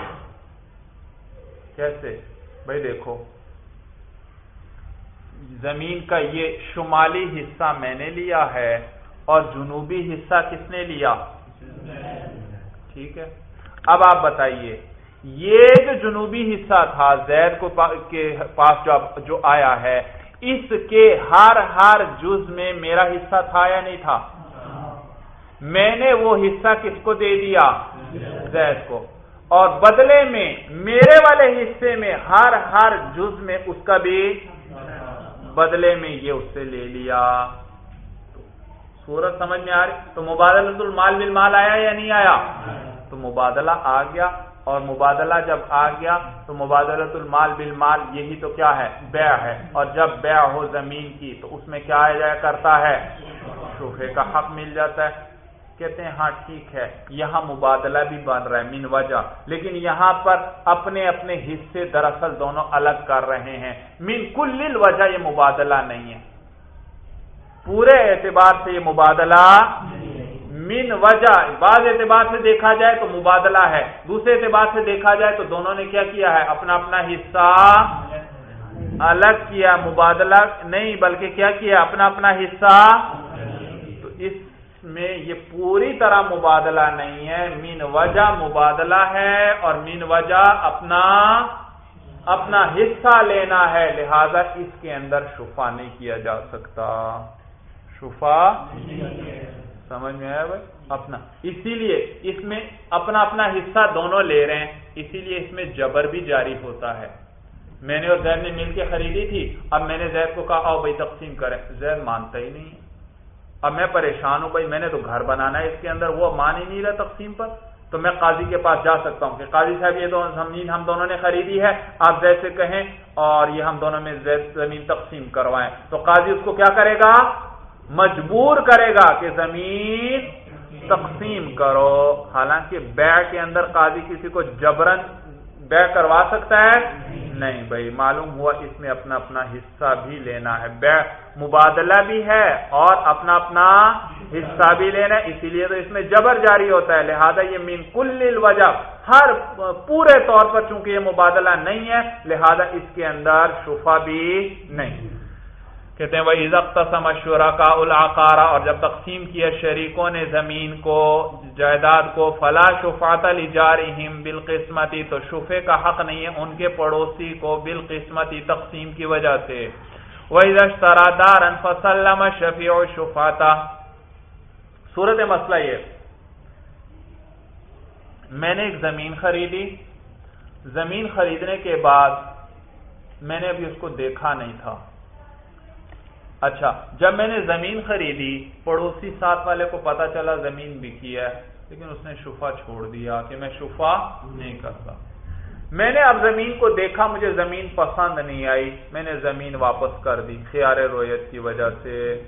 کیسے؟ بھائی دیکھو زمین کا یہ شمالی حصہ میں نے لیا ہے اور جنوبی حصہ کس نے لیا؟ ٹھیک ہے۔ اب آپ بتائیے، یہ جو جنوبی حصہ تھا، زید کو کے پاس جو آیا ہے، اس کے ہر ہر جز میں میرا حصہ تھا یا نہیں تھا؟ میں نے وہ حصہ کس کو دے دیا؟ زید کو۔ اور بدلے میں میرے والے حصے میں ہر ہر جز میں اس کا بھی بدلے میں یہ اس سے لے لیا۔ سورت سمجھ میں آ رہی؟ تو مبادلہ المال بالمال آیا یا نہیں آیا؟ تو مبادلہ آ گیا اور مبادلہ جب آ گیا تو مبادلت المال بالمال یہی تو کیا ہے؟ بیع ہے۔ اور جب بیع ہو زمین کی تو اس میں کیا آیا جایا کرتا ہے؟ شوفے کا حق مل جاتا ہے۔ کہتے ہیں ہاں ٹھیک ہے۔ یہاں مبادلہ بھی بن رہا ہے، من وجہ۔ لیکن یہاں پر اپنے اپنے حصے دراصل دونوں الگ کر رہے ہیں۔ من کل وجہ یہ مبادلہ نہیں ہے۔ پورے اعتبار سے یہ مبادلہ من وجہ، بعض اعتبار سے دیکھا جائے تو مبادلہ ہے، دوسرے اعتبار سے دیکھا جائے تو دونوں نے کیا کیا ہے؟ اپنا اپنا حصہ الگ کیا، مبادلہ نہیں، بلکہ کیا کیا اپنا اپنا حصہ تو اس میں یہ پوری طرح مبادلہ نہیں ہے۔ مین وجہ مبادلہ ہے اور مین وجہ اپنا اپنا حصہ لینا ہے، لہذا اس کے اندر شفا نہیں کیا جا سکتا۔ شفا سمجھ میں آیا بھائی؟ اپنا۔ اسی لیے اس میں اپنا اپنا حصہ دونوں لے رہے ہیں۔ اسی لیے اس میں جبر بھی جاری ہوتا ہے۔ میں نے اور زید نے مل کے خریدی تھی۔ اب میں نے زید کو کہا، آؤ بھائی تقسیم کریں۔ زید مانتا ہی نہیں اب میں پریشان ہوں، بھائی میں نے تو گھر بنانا ہے اس کے اندر، وہ مان ہی نہیں رہا تقسیم پر۔ تو میں قاضی کے پاس جا سکتا ہوں کہ قاضی صاحب، یہ زمین ہم دونوں نے خریدی ہے۔ آپ زید سے کہیں اور یہ ہم دونوں میں زمین تقسیم کروائیں۔ تو قاضی اس کو کیا کرے گا؟ مجبور کرے گا کہ زمین تقسیم کرو۔ حالانکہ بیع کے اندر قاضی کسی کو جبرن بیع کروا سکتا ہے؟ نہیں بھائی، معلوم ہوا اس میں اپنا اپنا حصہ بھی لینا ہے۔ بیع مبادلہ بھی ہے اور اپنا اپنا حصہ بھی لینا ہے۔ اسی لیے تو اس میں جبر جاری ہوتا ہے۔ لہذا یہ من کل وجہ ہر پورے طور پر چونکہ یہ مبادلہ نہیں ہے، لہذا اس کے اندر شفا بھی نہیں۔ کہتے ہیں وہ عزت مشورہ کا الاقارا اور جب تقسیم کیا شریکوں نے زمین کو، جائیداد کو، فلا شفات الجارہم بالقسمتی تو شفے کا حق نہیں ہے ان کے پڑوسی کو بالقسمتی تقسیم کی وجہ سے۔ وہ عزت دار فسلم شفیع شفاتا صورت مسئلہ یہ میں نے ایک زمین خریدی۔ زمین خریدنے کے بعد میں نے ابھی اس کو دیکھا نہیں تھا۔ اچھا جب میں نے زمین خریدی پڑوسی ساتھ والے کو پتا چلا زمین بکی ہے لیکن اس نے شفا چھوڑ دیا کہ میں شفا نہیں کرتا۔ میں نے اب زمین کو دیکھا مجھے زمین پسند نہیں آئی۔ میں نے زمین واپس کر دی خیار رویت کی وجہ سے۔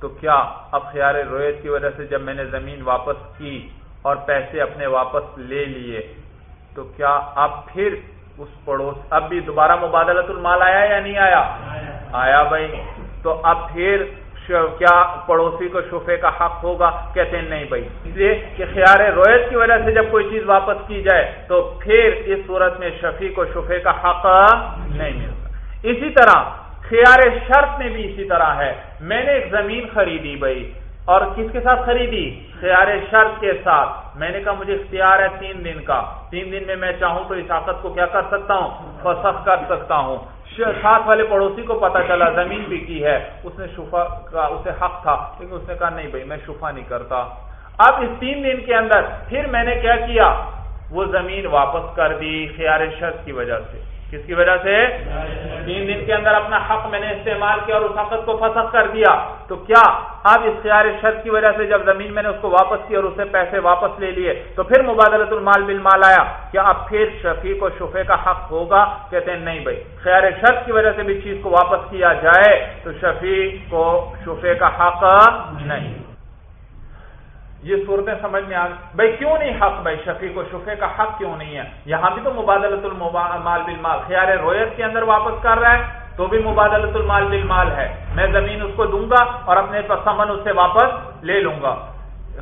تو کیا اب خیار رویت کی وجہ سے جب میں نے زمین واپس کی اور پیسے اپنے واپس لے لیے تو کیا اب پھر اس پڑوس اب بھی دوبارہ مبادلت المال آیا یا نہیں آیا۔ آیا بھائی۔ تو اب پھر کیا پڑوسی کو شفے کا حق ہوگا؟ کہتے ہیں نہیں بھائی۔ اس لیے کہ خیار رویت کی وجہ سے جب کوئی چیز واپس کی جائے، تو پھر اس صورت میں شفیع کو شفے کا حق نہیں ملتا۔ اسی طرح خیار شرط میں بھی اسی طرح ہے۔ میں نے ایک زمین خریدی بھائی۔ اور کس کے ساتھ خریدی؟ خیار شرط کے ساتھ۔ میں نے کہا، مجھے اختیار ہے تین دن کا۔ تین دن میں میں چاہوں تو اس آقت کو کیا کر سکتا ہوں؟ فسخ کر سکتا ہوں۔ ساتھ والے پڑوسی کو پتا چلا زمین بکی ہے، اس نے شفا کا، اسے حق تھا، لیکن اس نے کہا نہیں بھائی، میں شفا نہیں کرتا۔ اب اس تین دن کے اندر پھر میں نے کیا کیا؟ وہ زمین واپس کر دی خیار شرط کی وجہ سے۔ کس کی وجہ سے؟ تین دن کے اندر اپنا حق میں نے استعمال کیا اور اس حقت کو فسخ کر دیا۔ تو کیا اب اس خیار شرط کی وجہ سے جب زمین میں نے اس کو واپس کیا اور اسے پیسے واپس لے لیے، تو پھر مبادلت المال بالمال آیا۔ کیا اب پھر شفیق و شفے کا حق ہوگا؟ کہتے ہیں نہیں بھائی۔ خیار شرط کی وجہ سے بھی چیز کو واپس کیا جائے تو شفیق کو شفے کا حق نہیں۔ یہ صورتیں سمجھ میں آ بھائی کیوں نہیں حق؟ بھائی شفیق و شفے کا حق کیوں نہیں ہے؟ یہاں بھی تو مبادلت المال بالمال خیال رویت کے اندر واپس کر رہا ہے، تو بھی مبادلت المال بالمال ہے۔ میں زمین اس کو دوں گا اور اپنے سمن اس سے واپس لے لوں گا۔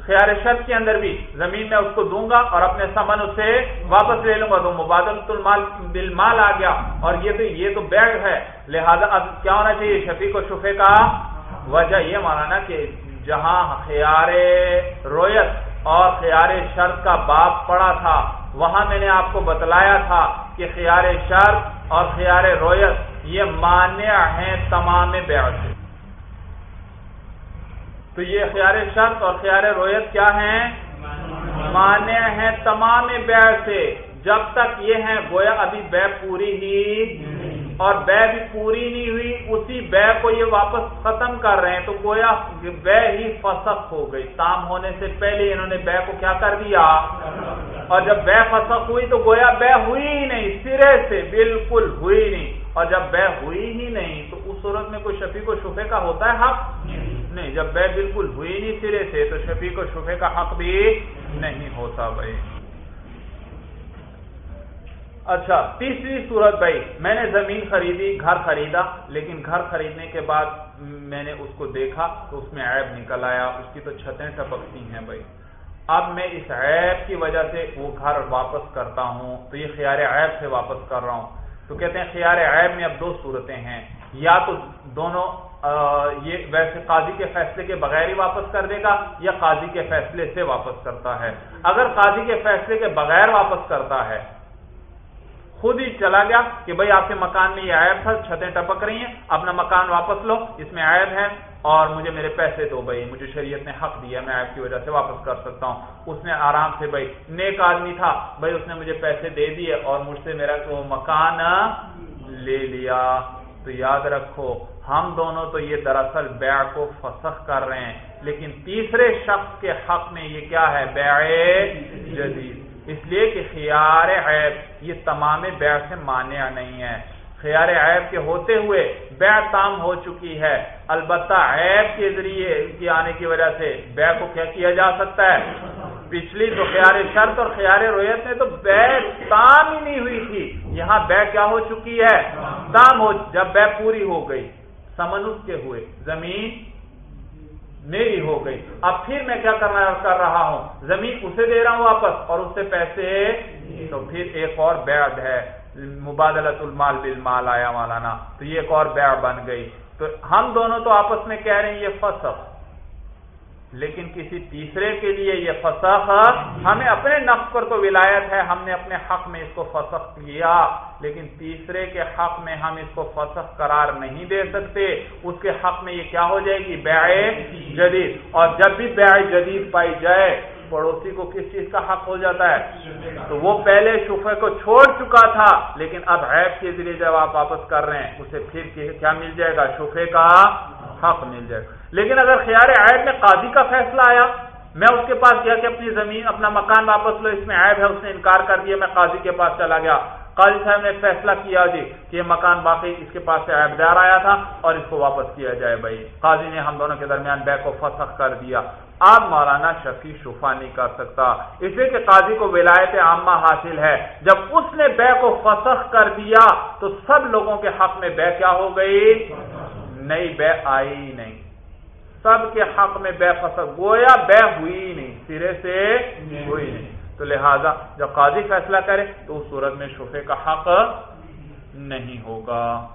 خیال شرط کے اندر بھی زمین میں اس کو دوں گا اور اپنے سمن اس سے واپس لے لوں گا۔ تو مبادلت المال بالمال آ گیا۔ اور یہ تو یہ تو بیگ ہے۔ لہذا اب کیا ہونا چاہیے؟ شفیق و شفے کا وجہ یہ مانا نا کہ جہاں خیار رویت اور خیار شرط کا باپ پڑا تھا، وہاں میں نے آپ کو بتلایا تھا کہ خیار شرط اور خیار رویت یہ مانع ہیں تمام بیع سے۔ تو یہ خیار شرط اور خیار رویت کیا ہیں؟ مانع ہیں تمام بیع سے۔ جب تک یہ ہیں، گویا ابھی بے پوری ہی اور بے بھی پوری نہیں ہوئی، اسی بے کو یہ واپس ختم کر رہے ہیں۔ تو گویا بے ہی فسخ ہو گئی۔ تام ہونے سے پہلے انہوں نے بے کو کیا کر دیا؟ اور جب بے فسخ ہوئی تو گویا بے ہوئی ہی نہیں، سرے سے بالکل ہوئی نہیں۔ اور جب بے ہوئی ہی نہیں تو اس صورت میں کوئی شفیق و شفے کا ہوتا ہے حق؟ نہیں۔ جب بے بالکل ہوئی نہیں سرے سے تو شفیق و شفے کا حق بھی نہیں ہوتا بھائی۔ اچھا تیسری صورت بھائی، میں نے زمین خریدی، گھر خریدا، لیکن گھر خریدنے کے بعد میں نے اس کو دیکھا تو اس میں عیب نکل آیا، اس کی تو چھتیں ٹپکتی ہیں بھائی۔ اب میں اس عیب کی وجہ سے وہ گھر واپس کرتا ہوں، تو یہ خیار عیب سے واپس کر رہا ہوں۔ تو کہتے ہیں خیار عیب میں اب دو صورتیں ہیں۔ یا تو دونوں یہ ویسے قاضی کے فیصلے کے بغیر ہی واپس کر دے گا، یا قاضی کے فیصلے سے واپس کرتا ہے۔ اگر قاضی کے فیصلے کے بغیر واپس کرتا ہے خود ہی چلا گیا کہ بھائی آپ کے مکان میں یہ عیب تھا، چھتیں ٹپک رہی ہیں، اپنا مکان واپس لو، اس میں عیب ہے اور مجھے میرے پیسے دو بھائی، مجھے شریعت نے حق دیا، میں عیب کی وجہ سے واپس کر سکتا ہوں۔ اس نے آرام سے بھائی، نیک آدمی تھا، بھائی اس نے مجھے پیسے دے دیے اور مجھ سے میرا وہ مکان لے لیا۔ تو یاد رکھو، ہم دونوں تو یہ دراصل بیع کو فسخ کر رہے ہیں، لیکن تیسرے شخص کے حق میں یہ کیا ہے؟ بیع جدید۔ اس لیے کہ خیار عیب، یہ تمام بیع سے مانع نہیں ہے۔ خیار عیب کے ہوتے ہوئے بیع تام ہو چکی ہے۔ البتہ عیب کے ذریعے کی آنے کی وجہ سے بیع کو کیا کیا جا سکتا ہے؟ پچھلی تو خیار شرط اور خیار رویت میں تو بے تام ہی نہیں ہوئی تھی۔ یہاں بے کیا ہو چکی ہے؟ تام ہو، جب بے پوری ہو گئی سمن کے ہوئے۔ زمین میری ہو گئی۔ اب پھر میں کیا کرنا کر رہا ہوں؟ زمین اسے دے رہا ہوں واپس اور اس سے پیسے تو پھر ایک اور بیعد ہے۔ مبادلت المال بالمال آیا مولانا۔ تو یہ ایک اور بیع بن گئی۔ تو ہم دونوں تو آپس میں کہہ رہے ہیں یہ فصل لیکن کسی تیسرے کے لیے یہ فسخ ہمیں اپنے نفس پر تو ولایت ہے، ہم نے اپنے حق میں اس کو فسخ کیا، لیکن تیسرے کے حق میں ہم اس کو فسخ قرار نہیں دے سکتے۔ اس کے حق میں یہ کیا ہو جائے گی؟ بیع جدید۔ اور جب بھی بیع جدید پائی جائے، پڑوسی کو کس چیز کا حق ہو جاتا ہے؟ تو وہ پہلے شفے کو چھوڑ چکا تھا، لیکن اب عیب کے ذریعے جب آپ واپس کر رہے ہیں، اسے پھر کیا مل جائے گا؟ شفے کا حق مل جائے گا لیکن اگر خیار عائد میں قاضی کا فیصلہ آیا، میں اس کے پاس گیا کہ اپنی زمین، اپنا مکان واپس لو، اس میں عائد ہے، اس نے انکار کر دیا، میں قاضی کے پاس چلا گیا۔ قاضی صاحب نے فیصلہ کیا جی کہ یہ مکان باقی اس کے پاس سے عائد دار آیا تھا اور اس کو واپس کیا جائے بھائی۔ قاضی نے ہم دونوں کے درمیان بے کو فسخ کر دیا۔ آپ مولانا شفیع شفا نہیں کر سکتا۔ اس لیے کہ قاضی کو ولایت عامہ حاصل ہے۔ جب اس نے بے کو فسخ کر دیا تو سب لوگوں کے حق میں بے کیا ہو گئی؟ نئی بے آئی نہیں۔ سب کے حق میں بے فصل گویا بے ہوئی نہیں، سرے سے ہوئی نہیں۔ تو لہذا جب قاضی فیصلہ کرے تو اس صورت میں شفے کا حق نہیں ہوگا۔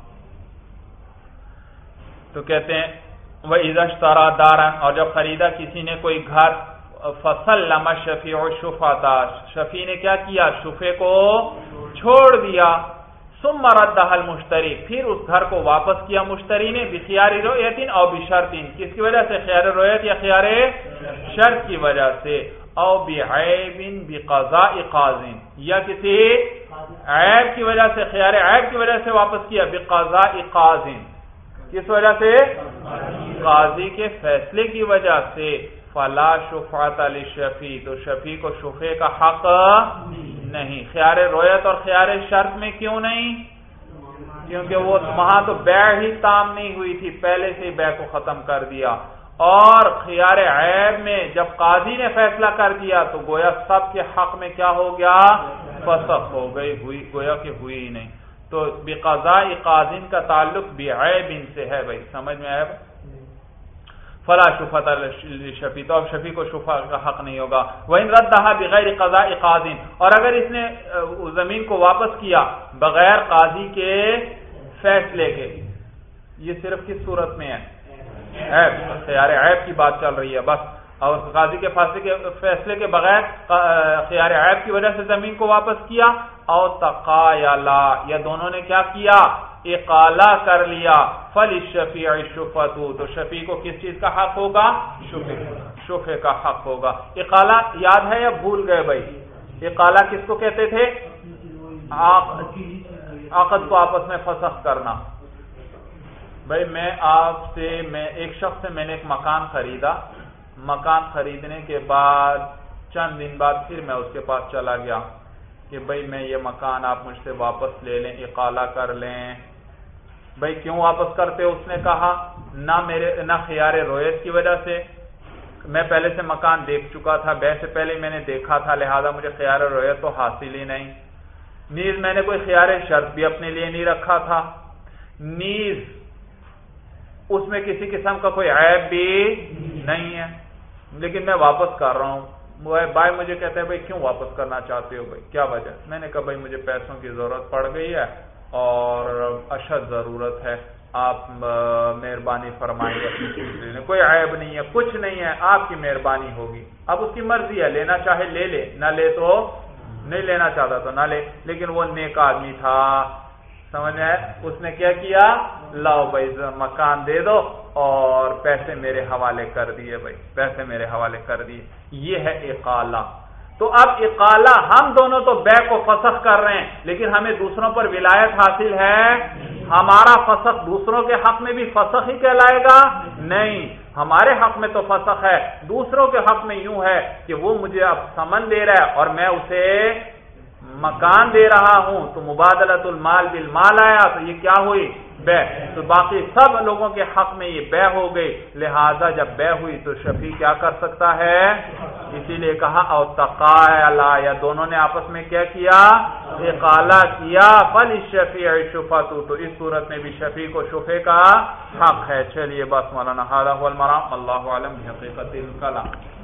تو کہتے ہیں وہ عزت تارا دارن اور جب خریدا کسی نے کوئی گھر فصل لما شفیع اور شفا تھا شفیع نے کیا کیا؟ شفے کو چھوڑ دیا۔ سم مرد مشتری پھر اس گھر کو واپس کیا مشتری نے بخیاری رویتن اور بشرطین کس کی وجہ سے؟ خیار رویت یا خیار شرط کی وجہ سے۔ او بعیب بقضاء قاضن یا کسی عیب کی وجہ سے، خیار عیب کی وجہ سے واپس کیا، بقضاء قاضن کس وجہ سے؟ قاضی کے فیصلے کی وجہ سے۔ فلا شفات علی تو شفیع کو شفے کا حق نہیں نہیں۔ خیار رویت اور خیار شرط میں کیوں نہیں؟ کیونکہ وہ وہاں تو بے ہی تام نہیں ہوئی تھی، پہلے سے بے کو ختم کر دیا۔ اور خیار عیب میں جب قاضی نے فیصلہ کر دیا تو گویا سب کے حق میں کیا ہو گیا؟ فسخ ہو گئی، ہوئی، گویا کہ ہوئی ہی نہیں۔ تو بے قاضین کا تعلق بھی عیب ان سے ہے بھائی، سمجھ میں عیب فلا شفت شفی تو اب شفی کو شفا کا حق نہیں ہوگا۔ وہ ان رد بغیر قضاء قاضین اور اگر اس نے زمین کو واپس کیا بغیر قاضی کے فیصلے کے، یہ صرف کس صورت میں ہے؟ عیب خیار عیب کی بات چل رہی ہے، بس۔ اور قاضی کے فاصلے کے، فیصلے کے بغیر خیار عیب کی وجہ سے زمین کو واپس کیا۔ اور تقا یا لا یا دونوں نے کیا کیا؟ اقالا کر لیا فل شفیع شفت تو شفیع کو کس چیز کا حق ہوگا؟ شفے کا حق ہوگا۔ اقالا یاد ہے یا بھول گئے بھائی؟ اقالا کس کو کہتے تھے؟ آقد کو آپس میں فسخ کرنا۔ بھائی میں آپ سے میں ایک شخص سے میں نے ایک مکان خریدا۔ مکان خریدنے کے بعد چند دن بعد پھر میں اس کے پاس چلا گیا کہ بھائی میں یہ مکان آپ مجھ سے واپس لے لیں اقالا کر لیں۔ بھائی کیوں واپس کرتے اس نے کہا، نہ میرے، نہ خیار رویت کی وجہ سے۔ میں پہلے سے مکان دیکھ چکا تھا بے سے پہلے میں نے دیکھا تھا، لہذا مجھے خیار رویت تو حاصل ہی نہیں۔ نیز میں نے کوئی خیار شرط بھی اپنے لیے نہیں رکھا تھا۔ نیز اس میں کسی قسم کا کوئی عیب بھی نہیں ہے۔ لیکن میں واپس کر رہا ہوں۔ بھائی مجھے کہتے ہیں بھائی کیوں واپس کرنا چاہتے ہو؟ بھائی کیا وجہ؟ میں نے کہا، بھائی مجھے پیسوں کی ضرورت پڑ گئی ہے۔ اور اشد ضرورت ہے۔ آپ مہربانی فرمائیں گے۔ کوئی عیب نہیں ہے، کچھ نہیں ہے، آپ کی مہربانی ہوگی۔ اب اس کی مرضی ہے، لینا چاہے لے لے، نہ لے تو نہیں لینا چاہتا تو نہ لے۔ لیکن وہ نیک آدمی تھا۔ سمجھ میں اس نے کیا کیا؟ لاؤ بھائی مکان دے دو اور پیسے میرے حوالے کر دیے بھائی۔ پیسے میرے حوالے کر دیے۔ یہ ہے اقالا تو اب اقالا ہم دونوں تو بے کو فسخ کر رہے ہیں، لیکن ہمیں دوسروں پر ولایت حاصل ہے۔ ہمارا فسخ دوسروں کے حق میں بھی فسخ ہی کہلائے گا۔ نہیں، ہمارے حق میں تو فسخ ہے۔ دوسروں کے حق میں یوں ہے کہ وہ مجھے اب سمن دے رہا ہے اور میں اسے مکان دے رہا ہوں۔ تو مبادلت المال بالمال آیا، تو یہ کیا ہوئی؟ بے۔ تو باقی سب لوگوں کے حق میں یہ بے ہو گئی۔ لہذا جب بے ہوئی تو شفیع کیا کر سکتا ہے؟ اسی لیے کہا، او تقا یا دونوں نے آپس میں کیا کیا؟ اقالا کیا۔ فل شفیع شفا تو اس صورت میں بھی شفیع کو شفے کا حق ہے۔ چلیے بس مولانا اللہ عالم حقیقت الکلام۔